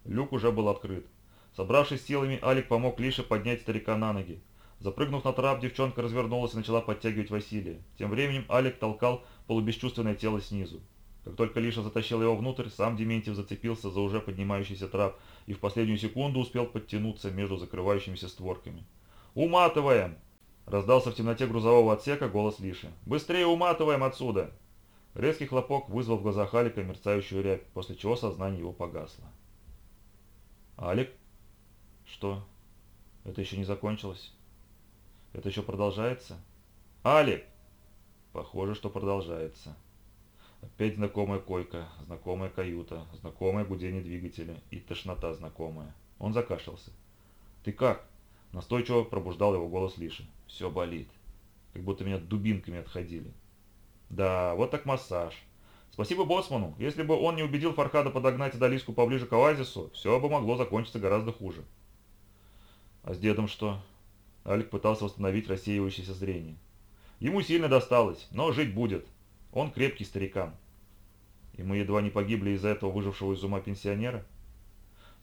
Люк уже был открыт. Собравшись силами, Алик помог Лише поднять старика на ноги. Запрыгнув на трап, девчонка развернулась и начала подтягивать Василия. Тем временем Алик толкал полубесчувственное тело снизу. Как только Лиша затащил его внутрь, сам Дементьев зацепился за уже поднимающийся трап и в последнюю секунду успел подтянуться между закрывающимися створками. «Уматываем!» Раздался в темноте грузового отсека голос Лиши. «Быстрее уматываем отсюда!» Резкий хлопок вызвал в глазах Алика мерцающую рябь, после чего сознание его погасло. «Алик? Что? Это еще не закончилось? Это еще продолжается? Алик!» «Похоже, что продолжается». Опять знакомая койка, знакомая каюта, знакомое гудение двигателя и тошнота знакомая. Он закашлялся. «Ты как?» Настойчиво пробуждал его голос Лиши. «Все болит. Как будто меня дубинками отходили». «Да, вот так массаж. Спасибо Боцману. Если бы он не убедил Фархада подогнать Адалиску поближе к оазису, все бы могло закончиться гораздо хуже». «А с дедом что?» Алик пытался восстановить рассеивающееся зрение. «Ему сильно досталось, но жить будет. Он крепкий старикан. И мы едва не погибли из-за этого выжившего из ума пенсионера.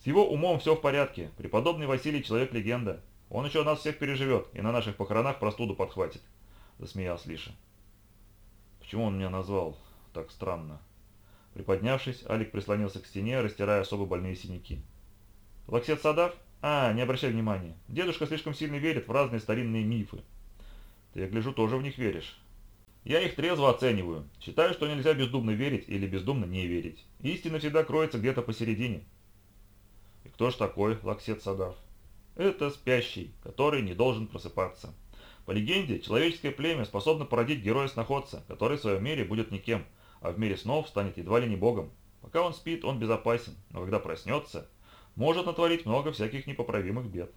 С его умом все в порядке. Преподобный Василий человек-легенда. Он еще нас всех переживет и на наших похоронах простуду подхватит. Засмеялся Лиша. Почему он меня назвал так странно? Приподнявшись, Алик прислонился к стене, растирая особо больные синяки. Лаксет Садав? А, не обращай внимания. Дедушка слишком сильно верит в разные старинные мифы. Ты, я гляжу, тоже в них веришь. Я их трезво оцениваю. Считаю, что нельзя бездумно верить или бездумно не верить. Истина всегда кроется где-то посередине. И кто ж такой Лаксет Садав? Это спящий, который не должен просыпаться. По легенде, человеческое племя способно породить героя-сноходца, который в своем мире будет никем, а в мире снов станет едва ли не богом. Пока он спит, он безопасен, но когда проснется, может натворить много всяких непоправимых бед.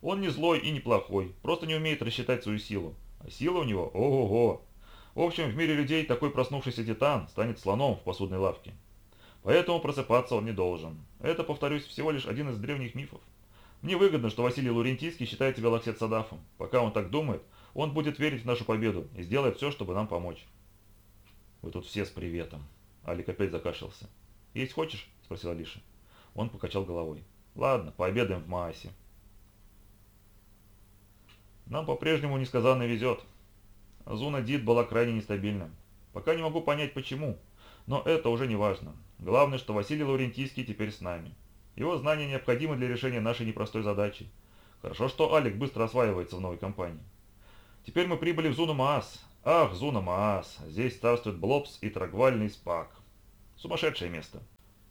Он не злой и не плохой, просто не умеет рассчитать свою силу. А сила у него ого-го, в общем, в мире людей такой проснувшийся титан станет слоном в посудной лавке. Поэтому просыпаться он не должен. Это, повторюсь, всего лишь один из древних мифов. Мне выгодно, что Василий Лурентийский считает тебя Лаксет Садафом. Пока он так думает, он будет верить в нашу победу и сделает все, чтобы нам помочь. Вы тут все с приветом. Алик опять закашлялся. Есть хочешь? Спросил Алиша. Он покачал головой. Ладно, пообедаем в Маасе. Нам по-прежнему несказанно везет. Зуна Дид была крайне нестабильна. Пока не могу понять почему, но это уже не важно. Главное, что Василий Лаврентийский теперь с нами. Его знания необходимы для решения нашей непростой задачи. Хорошо, что Алик быстро осваивается в новой компании. Теперь мы прибыли в Зуну Маас. Ах, Зуна Маас, здесь царствует Блобс и Трагвальный Спак. Сумасшедшее место.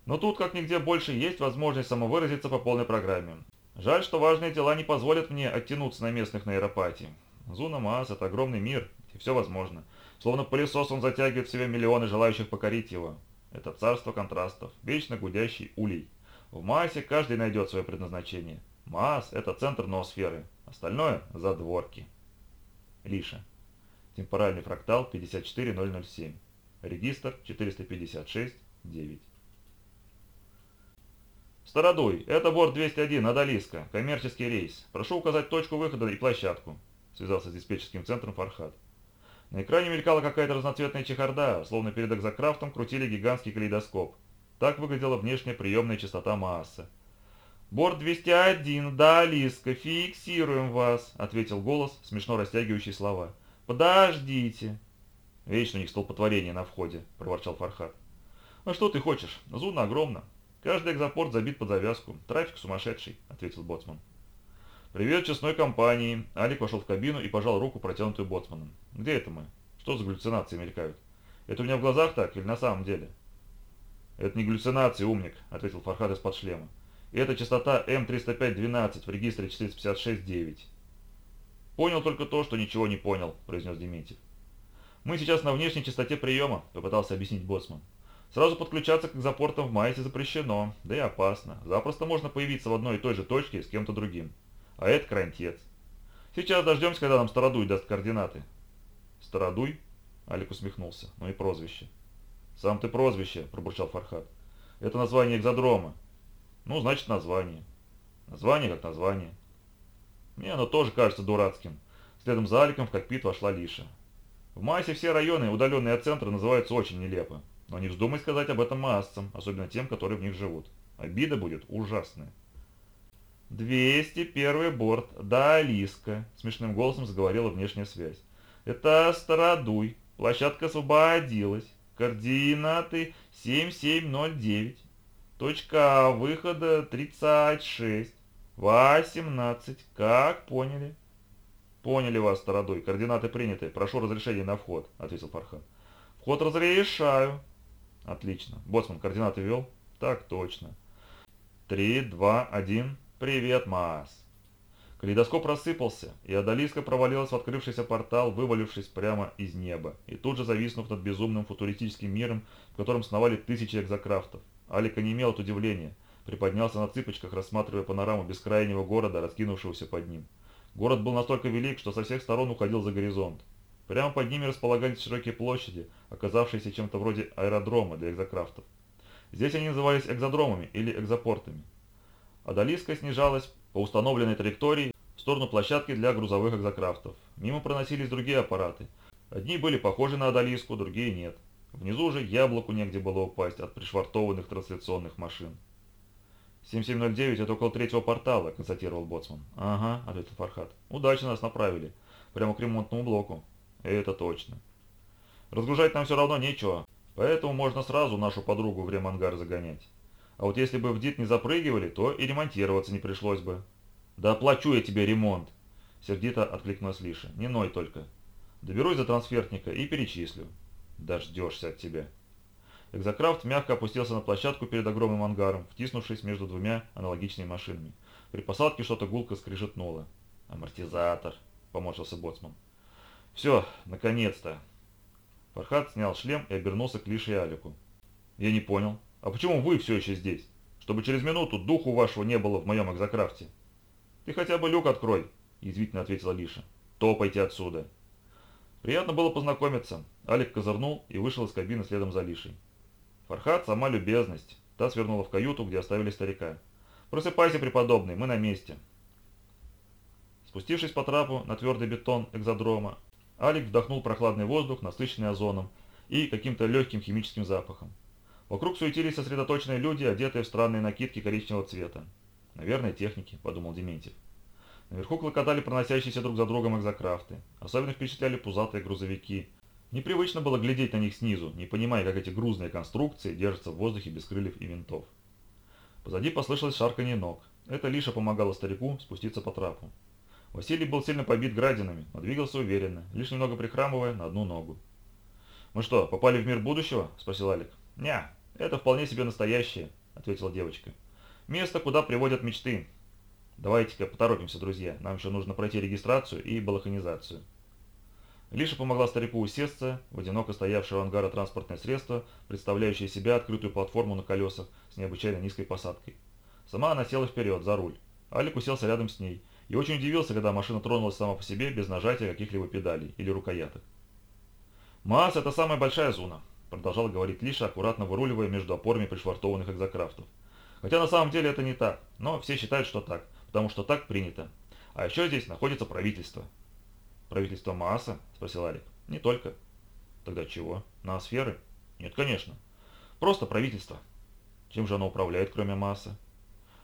Но тут, как нигде больше, есть возможность самовыразиться по полной программе. Жаль, что важные дела не позволят мне оттянуться на местных нейропатии. Зуна Маас – это огромный мир, и все возможно. Словно пылесос он затягивает в себя миллионы желающих покорить его. Это царство контрастов, вечно гудящий улей. В Маасе каждый найдет свое предназначение. Маас – это центр ноосферы, остальное – задворки. Лиша. Темпоральный фрактал 54007. Регистр 456-9. Стародуй, это борт 201, Адалиска, коммерческий рейс. Прошу указать точку выхода и площадку связался с диспетчерским центром Фархад. На экране мелькала какая-то разноцветная чехарда, словно перед экзокрафтом крутили гигантский калейдоскоп. Так выглядела внешняя приемная частота Мааса. «Борт 201, да, Алиска, фиксируем вас», — ответил голос, смешно растягивающий слова. «Подождите». «Вечно у них столпотворение на входе», — проворчал Фархад. «А что ты хочешь? Зуна огромна. Каждый экзопорт забит под завязку. Трафик сумасшедший», — ответил Боцман. «Привет честной компании!» Алик вошел в кабину и пожал руку, протянутую боцманом. «Где это мы? Что за галлюцинации мелькают? Это у меня в глазах так или на самом деле?» «Это не галлюцинации, умник», — ответил Фархад из-под шлема. «Это частота М305-12 в регистре 456-9». «Понял только то, что ничего не понял», — произнес Дементьев. «Мы сейчас на внешней частоте приема», — попытался объяснить боцман. Сразу подключаться к экзопортам в Майсе запрещено, да и опасно. Запросто можно появиться в одной и той же точке с кем-то другим. А это крантец. Сейчас дождемся, когда нам Стародуй даст координаты. Стародуй? Алик усмехнулся. Ну и прозвище. Сам ты прозвище, пробурчал Фархад. Это название экзодрома. Ну, значит, название. Название как название. Мне оно тоже кажется дурацким. Следом за Аликом в кокпит вошла Лиша. В Майсе все районы, удаленные от центра, называются очень нелепо. Но не вздумай сказать об этом массам, особенно тем, которые в них живут. Обида будет ужасная. «201 борт, да, Алиска», — смешным голосом заговорила внешняя связь. «Это Стародуй. Площадка освободилась. Координаты 7709. Точка выхода 36. 18. Как поняли?» «Поняли вас, Стародуй. Координаты приняты. Прошу разрешения на вход», — ответил Фархад. «Вход разрешаю», Отлично. Боцман, координаты ввел? Так точно. Три, два, один. Привет, Маас. Калейдоскоп рассыпался, и Адалиска провалилась в открывшийся портал, вывалившись прямо из неба, и тут же зависнув над безумным футуристическим миром, в котором сновали тысячи экзокрафтов. Алик онемел от удивления, приподнялся на цыпочках, рассматривая панораму бескрайнего города, раскинувшегося под ним. Город был настолько велик, что со всех сторон уходил за горизонт. Прямо под ними располагались широкие площади, оказавшиеся чем-то вроде аэродрома для экзокрафтов. Здесь они назывались экзодромами или экзопортами. Адалиска снижалась по установленной траектории в сторону площадки для грузовых экзокрафтов. Мимо проносились другие аппараты. Одни были похожи на Адалиску, другие нет. Внизу же яблоку негде было упасть от пришвартованных трансляционных машин. 7709 – это около третьего портала, констатировал Боцман. Ага, ответил Фархат. Удачно нас направили. Прямо к ремонтному блоку. Это точно. Разгружать нам все равно нечего, поэтому можно сразу нашу подругу в ремангар загонять. А вот если бы в ДИТ не запрыгивали, то и ремонтироваться не пришлось бы. Да оплачу я тебе ремонт, сердито откликнулась Лиша. Не ной только. Доберусь до трансфертника и перечислю. Дождешься от тебя. Экзокрафт мягко опустился на площадку перед огромным ангаром, втиснувшись между двумя аналогичными машинами. При посадке что-то гулко скрежетнуло. «Амортизатор», — поморщился Боцман. «Все, наконец-то!» Фархад снял шлем и обернулся к Лише и Алику. «Я не понял. А почему вы все еще здесь? Чтобы через минуту духу вашего не было в моем экзокрафте?» «Ты хотя бы люк открой», – язвительно ответила Лиша. «Топайте отсюда». Приятно было познакомиться. Алик козырнул и вышел из кабины следом за Лишей. Фархад – сама любезность. Та свернула в каюту, где оставили старика. «Просыпайся, преподобный, мы на месте». Спустившись по трапу на твердый бетон экзодрома, Алик вдохнул прохладный воздух, насыщенный озоном и каким-то легким химическим запахом. Вокруг суетились сосредоточенные люди, одетые в странные накидки коричневого цвета. «Наверное, техники», – подумал Дементьев. Наверху клокотали проносящиеся друг за другом экзокрафты. Особенно впечатляли пузатые грузовики. Непривычно было глядеть на них снизу, не понимая, как эти грузные конструкции держатся в воздухе без крыльев и винтов. Позади послышалось шарканье ног. Это Лиша помогала старику спуститься по трапу. Василий был сильно побит градинами, но двигался уверенно, лишь немного прихрамывая на одну ногу. «Мы что, попали в мир будущего?» – спросил Алик. «Не, это вполне себе настоящее», – ответила девочка. «Место, куда приводят мечты. Давайте-ка поторопимся, друзья, нам еще нужно пройти регистрацию и балаханизацию». Лиша помогла старику усесться в одиноко стоявшее у ангара транспортное средство, представляющее себя открытую платформу на колесах с необычайно низкой посадкой. Сама она села вперед, за руль. Алик уселся рядом с ней и очень удивился, когда машина тронулась сама по себе без нажатия каких-либо педалей или рукояток. «МААС – это самая большая зона», – продолжал говорить Лиша, аккуратно выруливая между опорами пришвартованных экзокрафтов. Хотя на самом деле это не так, но все считают, что так, потому что так принято. А еще здесь находится правительство. «Правительство МААСа?» – спросил Алик. «Не только». «Тогда чего? Ноосферы?» «Нет, конечно. Просто правительство». Чем же оно управляет, кроме МААСа?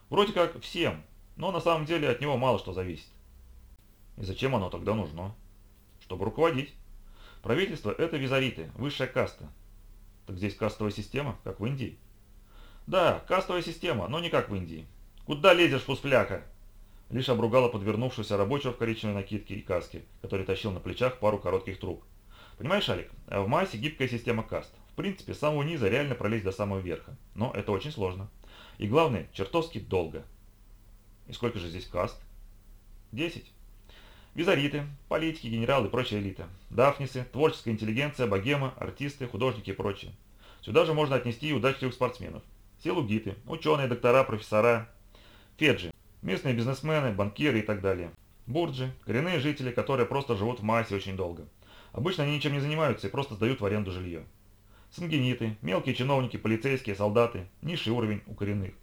«Вроде как всем, но на самом деле от него мало что зависит. И зачем оно тогда нужно? Чтобы руководить. Правительство – это визариты, высшая каста. Так здесь кастовая система, как в Индии? Да, кастовая система, но не как в Индии. Куда лезешь, фуспляка? Лишь обругала подвернувшегося рабочего в коричневой накидке и каске, который тащил на плечах пару коротких труб. Понимаешь, Алик, в массе гибкая система каст. В принципе, с самого низа реально пролезть до самого верха. Но это очень сложно. И главное, чертовски долго. И сколько же здесь каст? Десять. Визариты, политики, генералы и прочая элита. Дафнисы, творческая интеллигенция, богема, артисты, художники и прочее. Сюда же можно отнести и удачливых спортсменов. Все лугиты, ученые, доктора, профессора, феджи, местные бизнесмены, банкиры и так далее. Бурджи, коренные жители, которые просто живут в Маасе очень долго. Обычно они ничем не занимаются и просто сдают в аренду жилье. Сангениты, мелкие чиновники, полицейские, солдаты, низший уровень у коренных.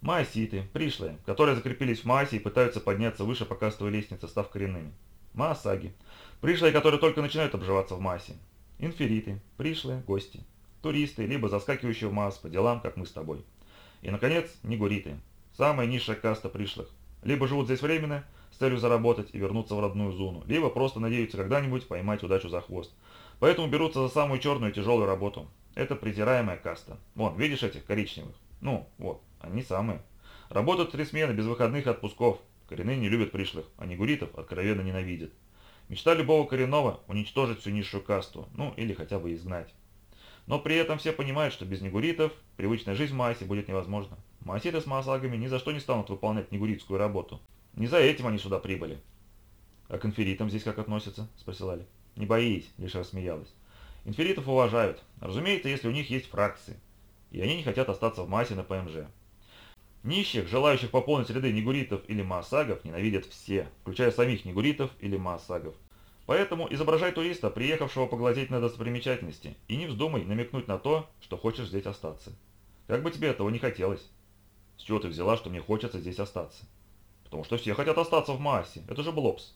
Маоситы, пришлые, которые закрепились в Маасе и пытаются подняться выше по кастовой лестнице, став коренными. Маосаги, пришлые, которые только начинают обживаться в Маасе. Инфериты, пришлые, гости туристы, либо заскакивающие в масс по делам, как мы с тобой. И, наконец, нигуриты, самая низшая каста пришлых. Либо живут здесь временно, с целью заработать и вернуться в родную зону, либо просто надеются когда-нибудь поймать удачу за хвост. Поэтому берутся за самую черную и тяжелую работу. Это презираемая каста. Вон, видишь этих коричневых? Ну, вот, они самые. Работают три смены, без выходных и отпусков. Коренные не любят пришлых, а нигуритов откровенно ненавидят. Мечта любого коренного – уничтожить всю низшую касту, ну или хотя бы изгнать. Но при этом все понимают, что без негуритов привычная жизнь в Маасе будет невозможна. Мааситы с маасагами ни за что не станут выполнять негуритскую работу. Не за этим они сюда прибыли. «А к инферитам здесь как относятся?» – спросил Али. «Не боись», – лишь рассмеялась. «Инферитов уважают. Разумеется, если у них есть фракции. И они не хотят остаться в Маасе на ПМЖ. Нищих, желающих пополнить ряды негуритов или маасагов, ненавидят все, включая самих негуритов или маасагов. Поэтому изображай туриста, приехавшего поглазеть на достопримечательности, и не вздумай намекнуть на то, что хочешь здесь остаться. Как бы тебе этого не хотелось. С чего ты взяла, что мне хочется здесь остаться? Потому что все хотят остаться в массе. Это же блопс.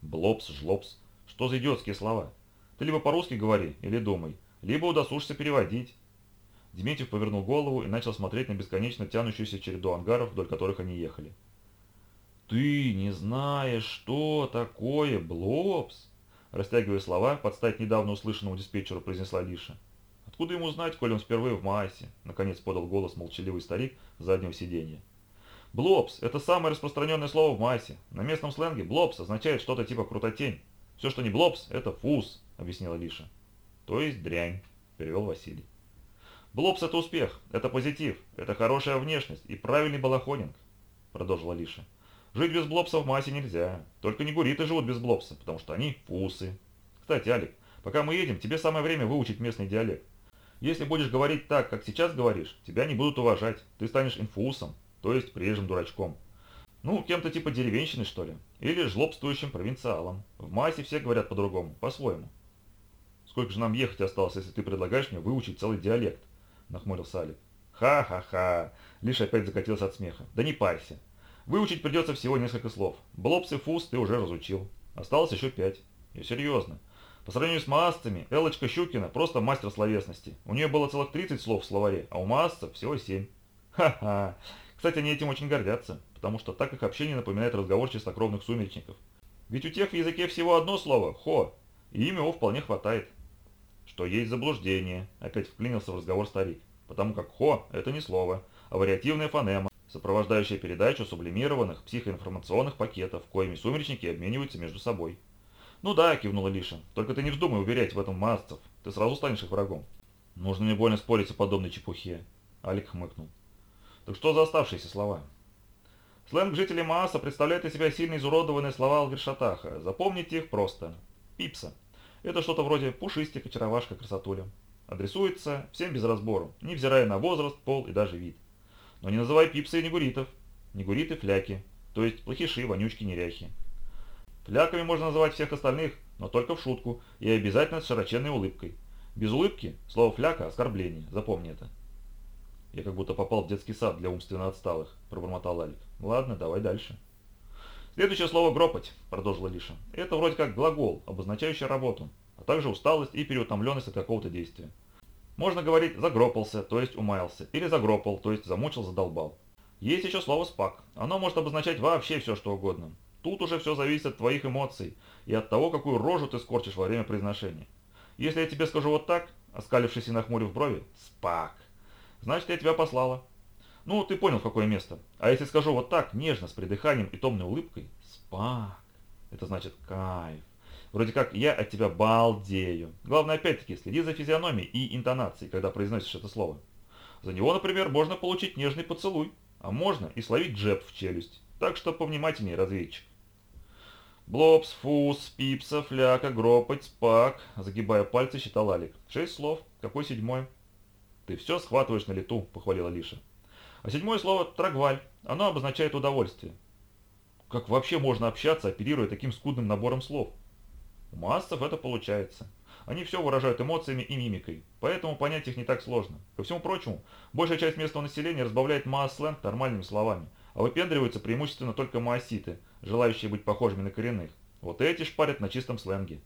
Блопс, жлопс. Что за идиотские слова? Ты либо по-русски говори, или думай, либо удосужься переводить. Дементьев повернул голову и начал смотреть на бесконечно тянущуюся череду ангаров, вдоль которых они ехали. «Ты не знаешь, что такое Блопс?» Растягивая слова, подстать недавно услышанному диспетчеру, произнесла Лиша. «Откуда ему знать, коль он впервые в Маасе?» Наконец подал голос молчаливый старик с заднего сиденья. «Блопс – это самое распространенное слово в Маасе. На местном сленге блопс означает что-то типа крутотень. Все, что не блопс – это фуз», – объяснила Лиша. «То есть дрянь», – перевел Василий. «Блопс – это успех, это позитив, это хорошая внешность и правильный балахонинг», – продолжила Лиша. Жить без блопса в массе нельзя. Только не гуриты живут без блопса, потому что они фусы. Кстати, Алик, пока мы едем, тебе самое время выучить местный диалект. Если будешь говорить так, как сейчас говоришь, тебя не будут уважать. Ты станешь инфусом, то есть прежним дурачком. Ну, кем-то типа деревенщины, что ли. Или жлобствующим провинциалом. В массе все говорят по-другому, по-своему. Сколько же нам ехать осталось, если ты предлагаешь мне выучить целый диалект? Нахмурился Алик. Ха-ха-ха. Лишь опять закатился от смеха. Да не парься. Выучить придется всего несколько слов. Блопс и фуз ты уже разучил. Осталось еще пять. И серьезно. По сравнению с маасцами, Элочка Щукина просто мастер словесности. У нее было целых 30 слов в словаре, а у маасцев всего 7. Ха-ха. Кстати, они этим очень гордятся, потому что так их общение напоминает разговор чистокровных сумеречников. Ведь у тех в языке всего одно слово – «хо», и им его вполне хватает. Что есть заблуждение, опять вклинился в разговор старик, потому как «хо» – это не слово, а вариативная фонема, сопровождающая передачу сублимированных психоинформационных пакетов, коими сумеречники обмениваются между собой. «Ну да», – кивнула Лиша, – «только ты не вздумай уверять в этом массцев, ты сразу станешь их врагом». «Нужно мне больно спорить о подобной чепухе», – Алик хмыкнул. «Так что за оставшиеся слова?» Сленг жителей Мааса представляет из себя сильно изуродованные слова Алгершатаха. Запомните их просто. Пипса. Это что-то вроде пушистик, очаровашка, красотуля. Адресуется всем без разбору, невзирая на возраст, пол и даже вид. Но не называй пипса и негуритов. Негуриты – фляки, то есть плохиши, вонючки, неряхи. Фляками можно называть всех остальных, но только в шутку и обязательно с широченной улыбкой. Без улыбки слово «фляка» – оскорбление, запомни это. Я как будто попал в детский сад для умственно отсталых, пробормотал Алик. Ладно, давай дальше. Следующее слово «гропать», продолжила Лиша. Это вроде как глагол, обозначающий работу, а также усталость и переутомленность от какого-то действия. Можно говорить «загропался», то есть «умаялся», или «загропал», то есть «замучил, задолбал». Есть еще слово «спак». Оно может обозначать вообще все, что угодно. Тут уже все зависит от твоих эмоций и от того, какую рожу ты скорчишь во время произношения. Если я тебе скажу вот так, оскалившись и нахмурив брови, «спак», значит я тебя послала. Ну, ты понял, какое место. А если скажу вот так, нежно, с придыханием и томной улыбкой, «спак», это значит «кайф». Вроде как я от тебя балдею. Главное, опять-таки, следи за физиономией и интонацией, когда произносишь это слово. За него, например, можно получить нежный поцелуй, а можно и словить джеб в челюсть. Так что повнимательнее, разведчик. Блопс, фус, пипса, фляка, гропоть, спак. Загибая пальцы, считал Алик. Шесть слов. Какой седьмой? «Ты все схватываешь на лету», — похвалила Лиша. А седьмое слово «трагваль». Оно обозначает удовольствие. Как вообще можно общаться, оперируя таким скудным набором слов? У массов это получается. Они все выражают эмоциями и мимикой, поэтому понять их не так сложно. Ко всему прочему, большая часть местного населения разбавляет маас-сленг нормальными словами, а выпендриваются преимущественно только маоситы, желающие быть похожими на коренных. Вот эти шпарят на чистом сленге.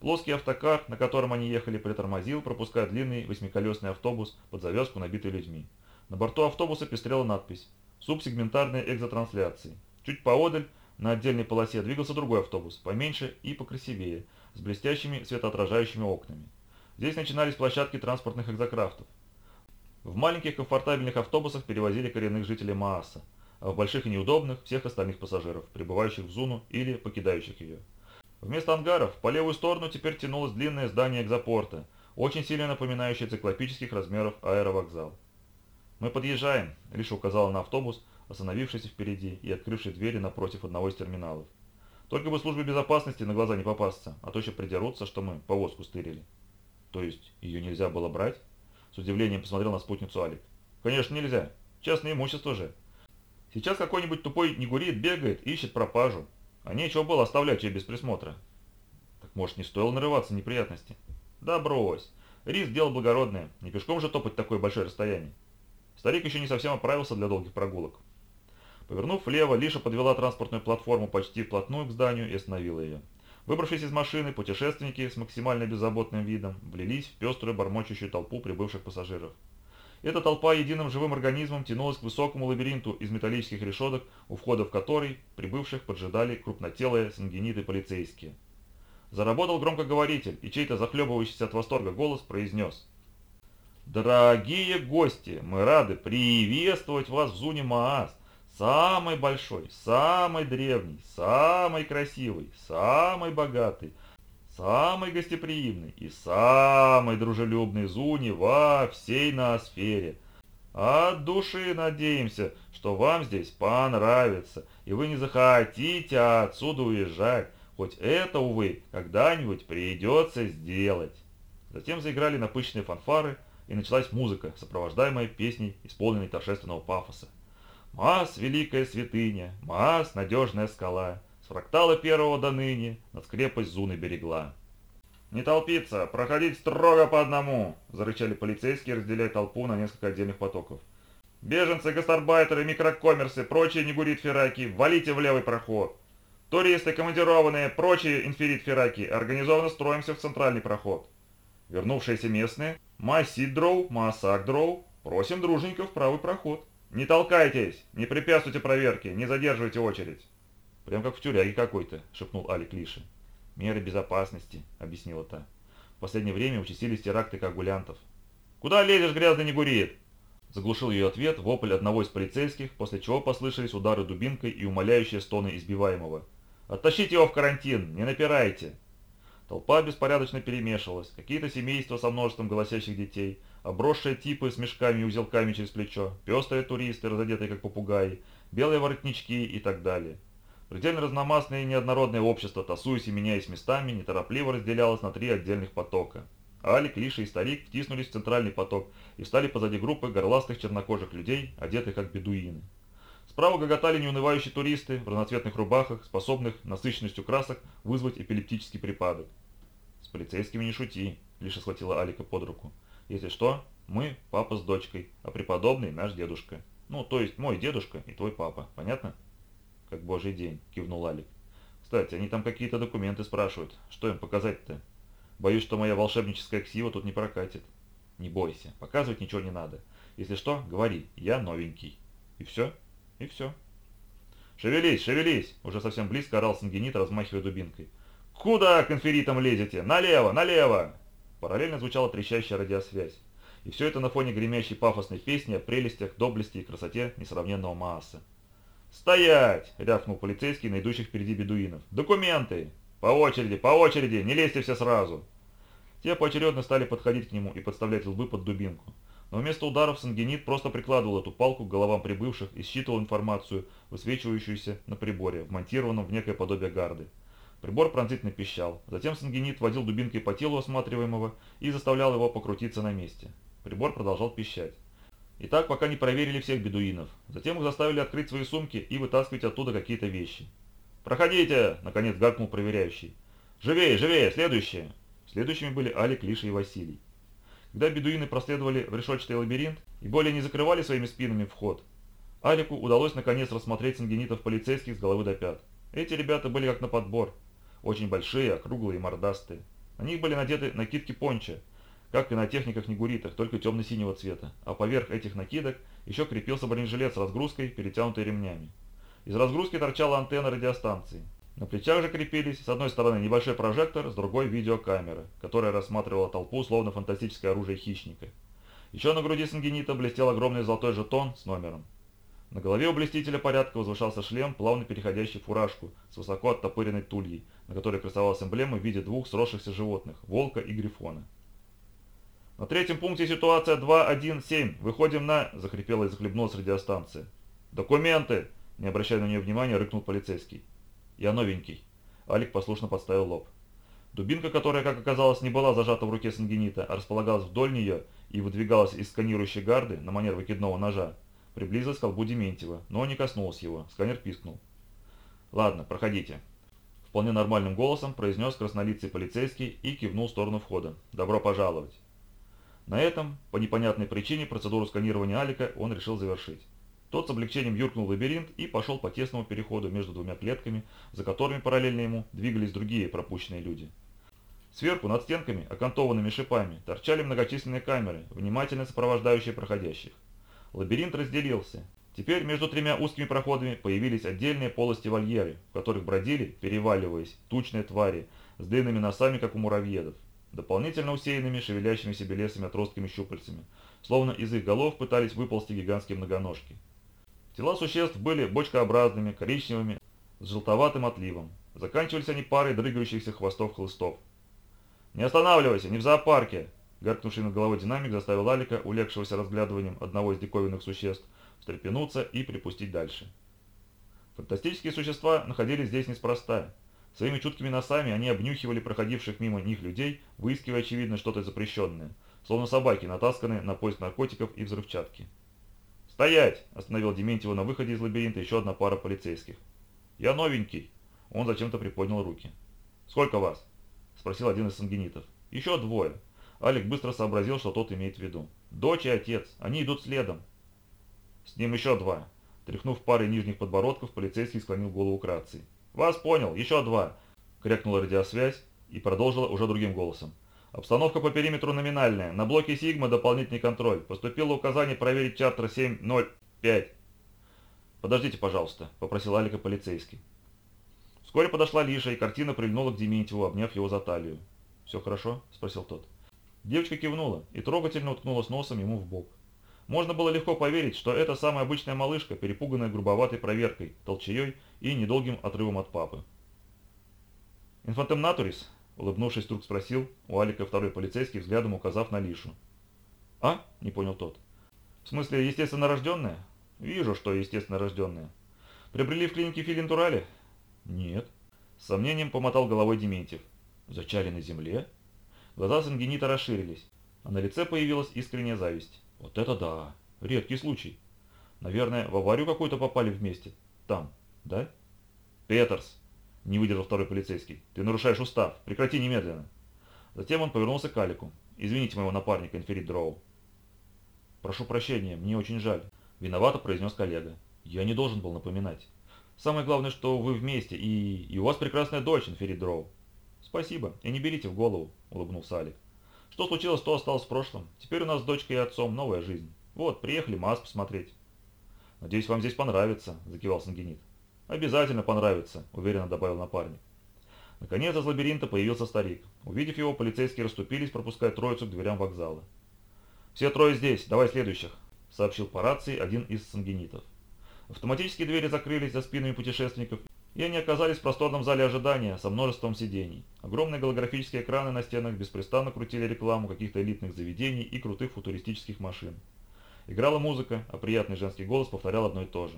Плоский автокар, на котором они ехали, притормозил, пропуская длинный восьмиколесный автобус под завязку, набитый людьми. На борту автобуса пестрела надпись «Субсегментарные экзотрансляции». Чуть поодаль, на отдельной полосе, двигался другой автобус, поменьше и покрасивее, с блестящими светоотражающими окнами. Здесь начинались площадки транспортных экзокрафтов. В маленьких комфортабельных автобусах перевозили коренных жителей Мааса, а в больших и неудобных – всех остальных пассажиров, прибывающих в Зуну или покидающих ее. Вместо ангаров по левую сторону теперь тянулось длинное здание экзопорта, очень сильно напоминающее циклопических размеров аэровокзал. «Мы подъезжаем», – Лиша указала на автобус, остановившийся впереди и открывший двери напротив одного из терминалов. Только бы службе безопасности на глаза не попасться, а то еще придерутся, что мы повозку стырили. То есть ее нельзя было брать? С удивлением посмотрел на спутницу Алик. Конечно нельзя. Частное имущество же. Сейчас какой-нибудь тупой негурит бегает, ищет пропажу. А нечего было оставлять ее без присмотра. Так может не стоило нарываться неприятности? Да брось. Риск дело благородное. Не пешком же топать такое большое расстояние. Старик еще не совсем оправился для долгих прогулок. Повернув влево, Лиша подвела транспортную платформу почти вплотную к зданию и остановила ее. Выбравшись из машины, путешественники с максимально беззаботным видом влились в пеструю бормочущую толпу прибывших пассажиров. Эта толпа единым живым организмом тянулась к высокому лабиринту из металлических решеток, у входа в который прибывших поджидали крупнотелые сангениты полицейские. Заработал громкоговоритель, и чей-то захлебывающийся от восторга голос произнес. «Дорогие гости, мы рады приветствовать вас в Зуне Маас. Самый большой, самый древний, самый красивый, самый богатый, самый гостеприимный и самый дружелюбный Зуни во всей ноосфере. От души надеемся, что вам здесь понравится, и вы не захотите отсюда уезжать, хоть это, увы, когда-нибудь придется сделать. Затем заиграли напыщенные фанфары, и началась музыка, сопровождаемая песней, исполненной торжественного пафоса. Маас – великая святыня, Маас – надежная скала, С фрактала первого до ныне Над крепость Зуны берегла. «Не толпиться, проходить строго по одному!» – зарычали полицейские, разделяя толпу на несколько отдельных потоков. «Беженцы, гастарбайтеры, микрокоммерсы, прочие негурит-фераки, валите в левый проход! Туристы, командированные, прочие инферит-фераки, организованно строимся в центральный проход. Вернувшиеся местные, Масид-дроу, Маасак-дроу, просим дружненько в правый проход. «Не толкайтесь! Не препятствуйте проверке! Не задерживайте очередь!» «Прям как в тюряге какой-то», — шепнул Алик Лиши. «Меры безопасности», — объяснила та. «В последнее время участились теракты коагулянтов». «Куда лезешь, грязный негурит?» Заглушил ее ответ вопль одного из полицейских, после чего послышались удары дубинкой и умоляющие стоны избиваемого. «Оттащите его в карантин! Не напирайте!» Толпа беспорядочно перемешивалась. Какие-то семейства со множеством голосящих детей — обросшие типы с мешками и узелками через плечо, пестрые туристы, разодетые как попугаи, белые воротнички и так далее. Предельно разномастное и неоднородное общество, тасуясь и меняясь местами, неторопливо разделялось на три отдельных потока. Алик, Лиша и Старик втиснулись в центральный поток и встали позади группы горластых чернокожих людей, одетых как бедуины. Справа гоготали неунывающие туристы в разноцветных рубахах, способных насыщенностью красок вызвать эпилептический припадок. «С полицейскими не шути», — Лиша схватила Алика под руку. Если что, мы папа с дочкой, а преподобный наш дедушка. Ну, то есть мой дедушка и твой папа. Понятно? Как божий день, кивнул Алик. Кстати, они там какие-то документы спрашивают. Что им показать-то? Боюсь, что моя волшебническая ксива тут не прокатит. Не бойся, показывать ничего не надо. Если что, говори, я новенький. И все? И все. «Шевелись, шевелись!» – уже совсем близко орал Сангенит, размахивая дубинкой. «Куда конферитом лезете? Налево, налево!» Параллельно звучала трещащая радиосвязь. И все это на фоне гремящей пафосной песни о прелестях, доблести и красоте несравненного Мааса. «Стоять!» – рявкнул полицейский на идущих впереди бедуинов. «Документы! По очереди, по очереди! Не лезьте все сразу!» Те поочередно стали подходить к нему и подставлять лбы под дубинку. Но вместо ударов Сангенит просто прикладывал эту палку к головам прибывших и считывал информацию, высвечивающуюся на приборе, вмонтированном в некое подобие гарды. Прибор пронзительно пищал. Затем сангенит водил дубинкой по телу осматриваемого и заставлял его покрутиться на месте. Прибор продолжал пищать. И так, пока не проверили всех бедуинов. Затем их заставили открыть свои сумки и вытаскивать оттуда какие-то вещи. «Проходите!» – наконец гаркнул проверяющий. «Живее, живее! Следующие!» Следующими были Алик, Лиша и Василий. Когда бедуины проследовали в решетчатый лабиринт и более не закрывали своими спинами вход, Алику удалось наконец рассмотреть сангенитов полицейских с головы до пят. Эти ребята были как на подбор. Очень большие, округлые и мордастые. На них были надеты накидки понча, как и на техниках-негуритах, только темно-синего цвета, а поверх этих накидок еще крепился бронежилет с разгрузкой, перетянутой ремнями. Из разгрузки торчала антенна радиостанции. На плечах же крепились, с одной стороны небольшой прожектор, с другой видеокамера, которая рассматривала толпу, словно фантастическое оружие хищника. Еще на груди сангенита блестел огромный золотой жетон с номером. На голове у блестителя порядка возвышался шлем, плавно переходящий в фуражку с высоко оттопыренной тульей, на которой красовалась эмблема в виде двух сросшихся животных – волка и грифона. «На третьем пункте ситуация 2.1.7. Выходим на...» – захрипела и захлебнулась радиостанция. «Документы!» – не обращая на нее внимания, рыкнул полицейский. «Я новенький». Алик послушно подставил лоб. Дубинка, которая, как оказалось, не была зажата в руке сангенита, а располагалась вдоль нее и выдвигалась из сканирующей гарды на манер выкидного ножа, приблизилась к колбу Дементьева, но не коснулась его. Сканер пискнул. «Ладно, проходите», вполне нормальным голосом произнес краснолицый полицейский и кивнул в сторону входа. «Добро пожаловать!» На этом, по непонятной причине, процедуру сканирования Алика он решил завершить. Тот с облегчением юркнул в лабиринт и пошел по тесному переходу между двумя клетками, за которыми параллельно ему двигались другие пропущенные люди. Сверху, над стенками, окантованными шипами, торчали многочисленные камеры, внимательно сопровождающие проходящих. Лабиринт разделился. Теперь между тремя узкими проходами появились отдельные полости-вольеры, в которых бродили, переваливаясь, тучные твари с длинными носами, как у муравьедов дополнительно усеянными шевелящимися белесыми отростками-щупальцами, словно из их голов пытались выползти гигантские многоножки. Тела существ были бочкообразными, коричневыми, с желтоватым отливом. Заканчивались они парой дрыгающихся хвостов-хлыстов. «Не останавливайся, не в зоопарке!» Гаркнувший над головой динамик заставил Алика, улегшегося разглядыванием одного из диковинных существ, встрепенуться и припустить дальше. Фантастические существа находились здесь неспроста. Своими чуткими носами они обнюхивали проходивших мимо них людей, выискивая очевидно что-то запрещенное, словно собаки, натасканные на поиск наркотиков и взрывчатки. «Стоять!» – остановил Дементьева на выходе из лабиринта еще одна пара полицейских. «Я новенький!» – он зачем-то приподнял руки. «Сколько вас?» – спросил один из сангенитов. «Еще двое». Алик быстро сообразил, что тот имеет в виду. «Дочь и отец. Они идут следом». «С ним еще два». Тряхнув парой нижних подбородков, полицейский склонил голову к рации. «Вас понял, еще два!» – крякнула радиосвязь и продолжила уже другим голосом. «Обстановка по периметру номинальная. На блоке Сигма дополнительный контроль. Поступило указание проверить чартер 705». «Подождите, пожалуйста», – попросил Алика полицейский. Вскоре подошла Лиша, и картина прильнула к Дементьеву, обняв его за талию. «Все хорошо?» – спросил тот. Девочка кивнула и трогательно уткнулась носом ему в бок. Можно было легко поверить, что это самая обычная малышка, перепуганная грубоватой проверкой, толчаей и недолгим отрывом от папы. «Инфантем натурис?» – улыбнувшись, вдруг спросил у Алика второй полицейский, взглядом указав на Лишу. «А?» – не понял тот. «В смысле, естественно рожденная?» «Вижу, что естественно рожденная». «Приобрели в клинике Филинтурали?» «Нет». С сомнением помотал головой Дементьев. «Зачали на земле?» Глаза Сангенита расширились, а на лице появилась искренняя зависть. «Вот это да! Редкий случай. Наверное, в аварию какую-то попали вместе. Там, да?» «Петерс!» – не выдержал второй полицейский. «Ты нарушаешь устав. Прекрати немедленно». Затем он повернулся к Алику. «Извините моего напарника, инферит Дроу». «Прошу прощения, мне очень жаль», – виновато произнес коллега. «Я не должен был напоминать. Самое главное, что вы вместе, и, и у вас прекрасная дочь, инферит Дроу». «Спасибо, и не берите в голову», – улыбнулся Алик. Что случилось, то осталось в прошлом. Теперь у нас с дочкой и отцом новая жизнь. Вот, приехали МАЗ посмотреть. Надеюсь, вам здесь понравится, закивал Сангенит. Обязательно понравится, уверенно добавил напарник. Наконец из лабиринта появился старик. Увидев его, полицейские расступились, пропуская троицу к дверям вокзала. «Все трое здесь, давай следующих», — сообщил по рации один из сангенитов. Автоматические двери закрылись за спинами путешественников, и они оказались в просторном зале ожидания со множеством сидений. Огромные голографические экраны на стенах беспрестанно крутили рекламу каких-то элитных заведений и крутых футуристических машин. Играла музыка, а приятный женский голос повторял одно и то же.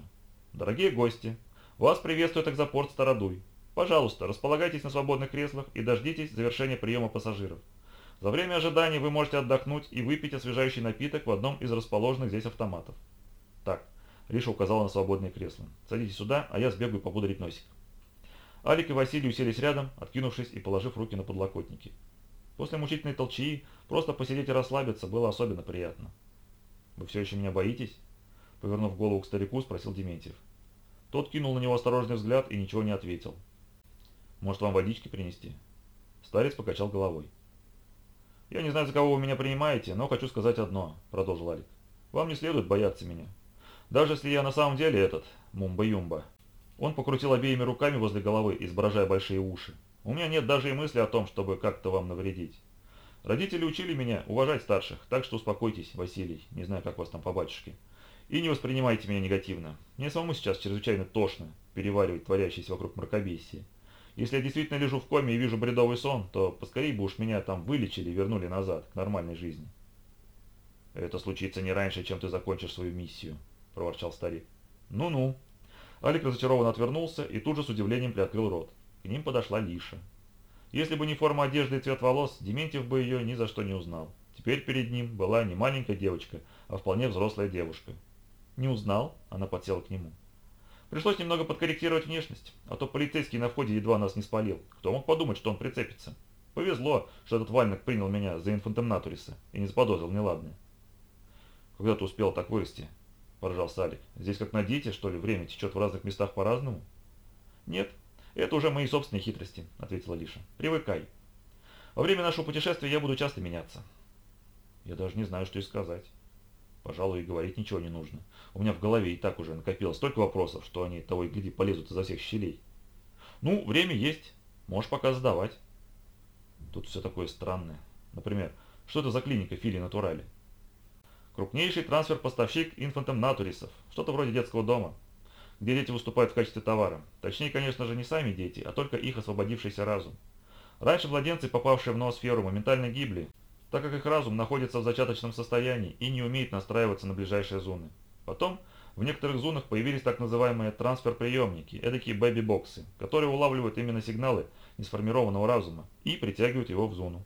«Дорогие гости, вас приветствует экзопорт Стародуй. Пожалуйста, располагайтесь на свободных креслах и дождитесь завершения приема пассажиров. За время ожидания вы можете отдохнуть и выпить освежающий напиток в одном из расположенных здесь автоматов. Так, Риша указала на свободное кресло. Садитесь сюда, а я сбегаю попудрить носик. Алик и Василий уселись рядом, откинувшись и положив руки на подлокотники. После мучительной толчии просто посидеть и расслабиться было особенно приятно. «Вы все еще меня боитесь?» Повернув голову к старику, спросил Дементьев. Тот кинул на него осторожный взгляд и ничего не ответил. «Может, вам водички принести?» Старец покачал головой. «Я не знаю, за кого вы меня принимаете, но хочу сказать одно», — продолжил Алик. «Вам не следует бояться меня. Даже если я на самом деле этот, Мумба-Юмба». Он покрутил обеими руками возле головы, изображая большие уши. «У меня нет даже и мысли о том, чтобы как-то вам навредить. Родители учили меня уважать старших, так что успокойтесь, Василий, не знаю, как вас там по батюшке. И не воспринимайте меня негативно. Мне самому сейчас чрезвычайно тошно переваривать творящееся вокруг мракобесие. Если я действительно лежу в коме и вижу бредовый сон, то поскорее бы уж меня там вылечили и вернули назад, к нормальной жизни. «Это случится не раньше, чем ты закончишь свою миссию», – проворчал старик. «Ну-ну». Алик разочарованно отвернулся и тут же с удивлением приоткрыл рот. К ним подошла Лиша. Если бы не форма одежды и цвет волос, Дементьев бы ее ни за что не узнал. Теперь перед ним была не маленькая девочка, а вполне взрослая девушка. «Не узнал?» – она подсела к нему. Пришлось немного подкорректировать внешность, а то полицейский на входе едва нас не спалил. Кто мог подумать, что он прицепится? Повезло, что этот вальник принял меня за инфантомнатуриса и не заподозрил неладное. «Когда ты успел так вырасти?» – поражал Салик. «Здесь как на диете, что ли, время течет в разных местах по-разному?» «Нет, это уже мои собственные хитрости», – ответила Лиша. «Привыкай. Во время нашего путешествия я буду часто меняться». «Я даже не знаю, что и сказать». Пожалуй, и говорить ничего не нужно. У меня в голове и так уже накопилось столько вопросов, что они того и гляди полезут изо всех щелей. Ну, время есть. Можешь пока задавать. Тут все такое странное. Например, что это за клиника Фили Натурали? Крупнейший трансфер-поставщик инфантом натурисов. Что-то вроде детского дома, где дети выступают в качестве товара. Точнее, конечно же, не сами дети, а только их освободившийся разум. Раньше младенцы, попавшие в ноосферу, моментально гибли, так как их разум находится в зачаточном состоянии и не умеет настраиваться на ближайшие зоны. Потом в некоторых зонах появились так называемые трансфер-приемники, эдакие бэби-боксы, которые улавливают именно сигналы несформированного разума и притягивают его в зону.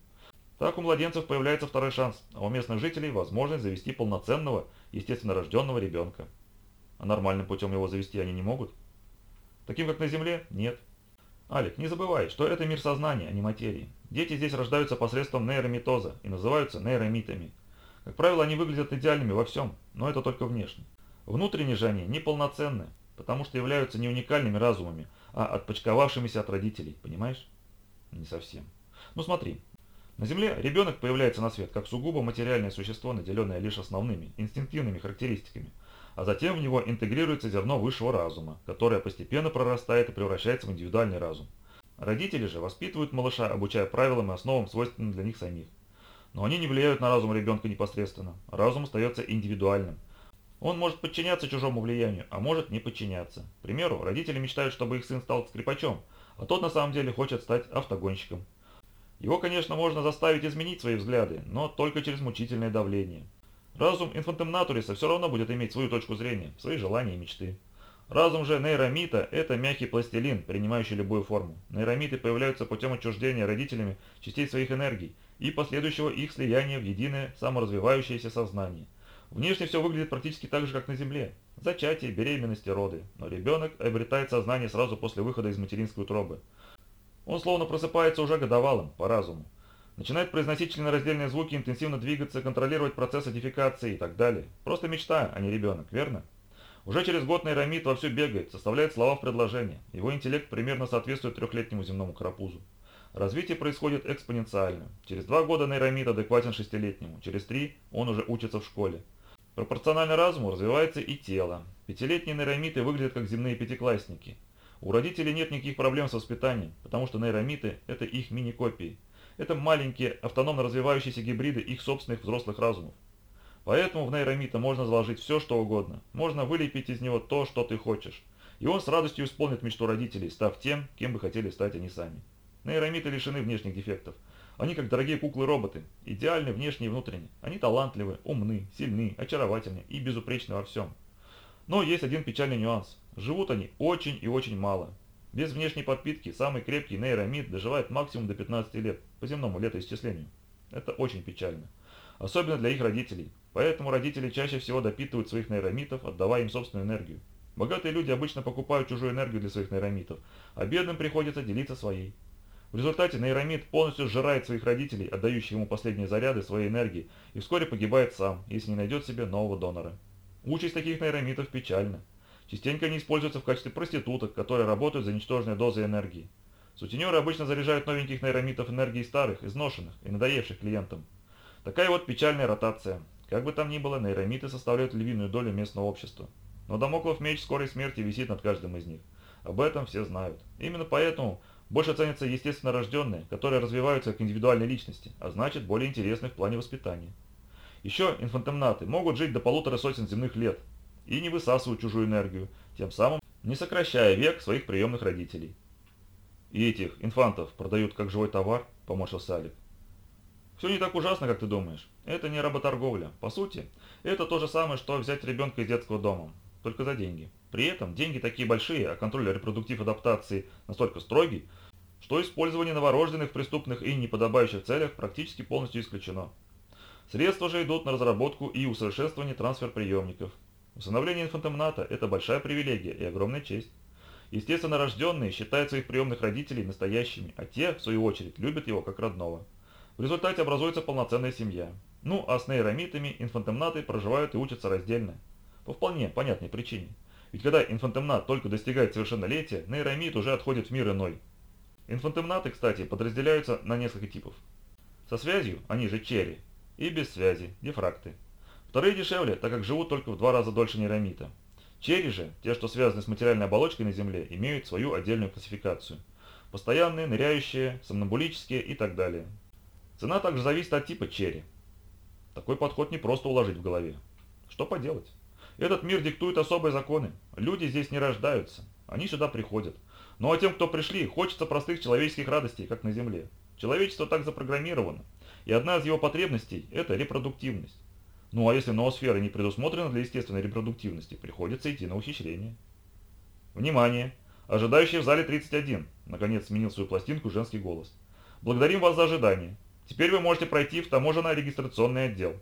Так у младенцев появляется второй шанс, а у местных жителей возможность завести полноценного, естественно рожденного ребенка. А нормальным путем его завести они не могут? Таким, как на Земле, нет. Алик, не забывай, что это мир сознания, а не материи. Дети здесь рождаются посредством нейромитоза и называются нейромитами. Как правило, они выглядят идеальными во всем, но это только внешне. Внутренне же они неполноценны, потому что являются не уникальными разумами, а отпочковавшимися от родителей, понимаешь? Не совсем. Ну смотри, на Земле ребенок появляется на свет как сугубо материальное существо, наделенное лишь основными, инстинктивными характеристиками – а затем в него интегрируется зерно высшего разума, которое постепенно прорастает и превращается в индивидуальный разум. Родители же воспитывают малыша, обучая правилам и основам, свойственным для них самих. Но они не влияют на разум ребенка непосредственно. Разум остается индивидуальным. Он может подчиняться чужому влиянию, а может не подчиняться. К примеру, родители мечтают, чтобы их сын стал скрипачом, а тот на самом деле хочет стать автогонщиком. Его, конечно, можно заставить изменить свои взгляды, но только через мучительное давление. Разум инфантомнатуриса все равно будет иметь свою точку зрения, свои желания и мечты. Разум же нейромита – это мягкий пластилин, принимающий любую форму. Нейромиты появляются путем отчуждения родителями частей своих энергий и последующего их слияния в единое саморазвивающееся сознание. Внешне все выглядит практически так же, как на Земле. Зачатие, беременность и роды. Но ребенок обретает сознание сразу после выхода из материнской утробы. Он словно просыпается уже годовалым, по разуму. Начинает произносить членораздельные звуки, интенсивно двигаться, контролировать процесс идификации и так далее. Просто мечта, а не ребенок, верно? Уже через год нейромит вовсю бегает, составляет слова в предложение. Его интеллект примерно соответствует трехлетнему земному карапузу. Развитие происходит экспоненциально. Через два года нейромит адекватен шестилетнему, через три он уже учится в школе. Пропорционально разуму развивается и тело. Пятилетние нейромиты выглядят как земные пятиклассники. У родителей нет никаких проблем с воспитанием, потому что нейромиты – это их мини-копии – это маленькие автономно развивающиеся гибриды их собственных взрослых разумов. Поэтому в нейромита можно заложить все, что угодно. Можно вылепить из него то, что ты хочешь. И он с радостью исполнит мечту родителей, став тем, кем бы хотели стать они сами. Нейромиты лишены внешних дефектов. Они как дорогие куклы-роботы, идеальны внешне и внутренне. Они талантливы, умны, сильны, очаровательны и безупречны во всем. Но есть один печальный нюанс. Живут они очень и очень мало. Без внешней подпитки самый крепкий нейромид доживает максимум до 15 лет, по земному летоисчислению. Это очень печально. Особенно для их родителей. Поэтому родители чаще всего допитывают своих нейромитов, отдавая им собственную энергию. Богатые люди обычно покупают чужую энергию для своих нейромитов, а бедным приходится делиться своей. В результате нейромит полностью сжирает своих родителей, отдающих ему последние заряды своей энергии, и вскоре погибает сам, если не найдет себе нового донора. Участь таких нейромитов печальна. Частенько они используются в качестве проституток, которые работают за ничтожные дозы энергии. Сутенеры обычно заряжают новеньких нейромитов энергией старых, изношенных и надоевших клиентам. Такая вот печальная ротация. Как бы там ни было, нейромиты составляют львиную долю местного общества. Но Дамоклов меч скорой смерти висит над каждым из них. Об этом все знают. Именно поэтому больше ценятся естественно рожденные, которые развиваются как индивидуальные личности, а значит более интересны в плане воспитания. Еще инфантомнаты могут жить до полутора сотен земных лет и не высасывают чужую энергию, тем самым не сокращая век своих приемных родителей. «И этих инфантов продают как живой товар?» – поморщился Алик. «Все не так ужасно, как ты думаешь. Это не работорговля. По сути, это то же самое, что взять ребенка из детского дома, только за деньги. При этом деньги такие большие, а контроль репродуктив адаптации настолько строгий, что использование новорожденных в преступных и неподобающих целях практически полностью исключено. Средства же идут на разработку и усовершенствование трансфер-приемников. Усыновление инфантомната – это большая привилегия и огромная честь. Естественно, рожденные считают своих приемных родителей настоящими, а те, в свою очередь, любят его как родного. В результате образуется полноценная семья. Ну, а с нейромитами инфантомнаты проживают и учатся раздельно. По вполне понятной причине. Ведь когда инфантомнат только достигает совершеннолетия, нейромит уже отходит в мир иной. Инфантомнаты, кстати, подразделяются на несколько типов. Со связью, они же черри, и без связи, дифракты. Вторые дешевле, так как живут только в два раза дольше нейромита. Черри же, те, что связаны с материальной оболочкой на Земле, имеют свою отдельную классификацию. Постоянные, ныряющие, сомнамбулические и так далее. Цена также зависит от типа черри. Такой подход не просто уложить в голове. Что поделать? Этот мир диктует особые законы. Люди здесь не рождаются, они сюда приходят. Ну а тем, кто пришли, хочется простых человеческих радостей, как на Земле. Человечество так запрограммировано. И одна из его потребностей – это репродуктивность. Ну а если ноосфера не предусмотрена для естественной репродуктивности, приходится идти на ухищрение. Внимание! Ожидающий в зале 31. Наконец сменил свою пластинку женский голос. Благодарим вас за ожидание. Теперь вы можете пройти в таможенно-регистрационный отдел.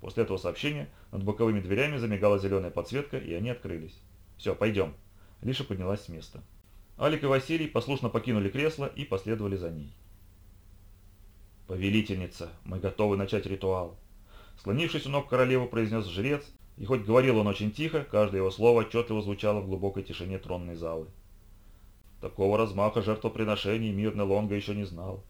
После этого сообщения над боковыми дверями замигала зеленая подсветка, и они открылись. Все, пойдем. Лиша поднялась с места. Алик и Василий послушно покинули кресло и последовали за ней. «Повелительница, мы готовы начать ритуал», Склонившись у ног королевы, произнес жрец, и хоть говорил он очень тихо, каждое его слово отчетливо звучало в глубокой тишине тронной залы. Такого размаха жертвоприношений мирный Лонга еще не знал.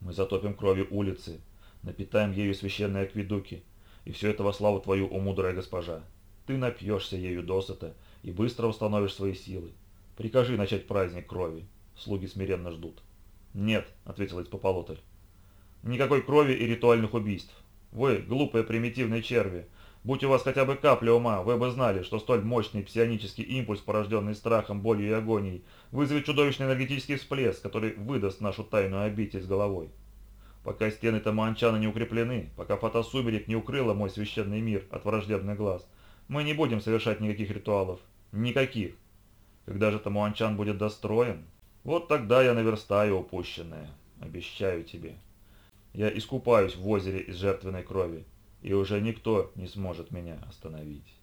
Мы затопим кровью улицы, напитаем ею священные акведуки, и все это во славу твою, о мудрая госпожа. Ты напьешься ею досыта и быстро установишь свои силы. Прикажи начать праздник крови. Слуги смиренно ждут. «Нет», — ответил Испополотль. «Никакой крови и ритуальных убийств. Вы, глупые примитивные черви, будь у вас хотя бы капля ума, вы бы знали, что столь мощный псионический импульс, порожденный страхом, болью и агонией, вызовет чудовищный энергетический всплеск, который выдаст нашу тайную обитель с головой. Пока стены Тамуанчана не укреплены, пока фотосумерек не укрыла мой священный мир от враждебных глаз, мы не будем совершать никаких ритуалов. Никаких. Когда же Тамуанчан будет достроен, вот тогда я наверстаю упущенное. Обещаю тебе. Я искупаюсь в озере из жертвенной крови, и уже никто не сможет меня остановить.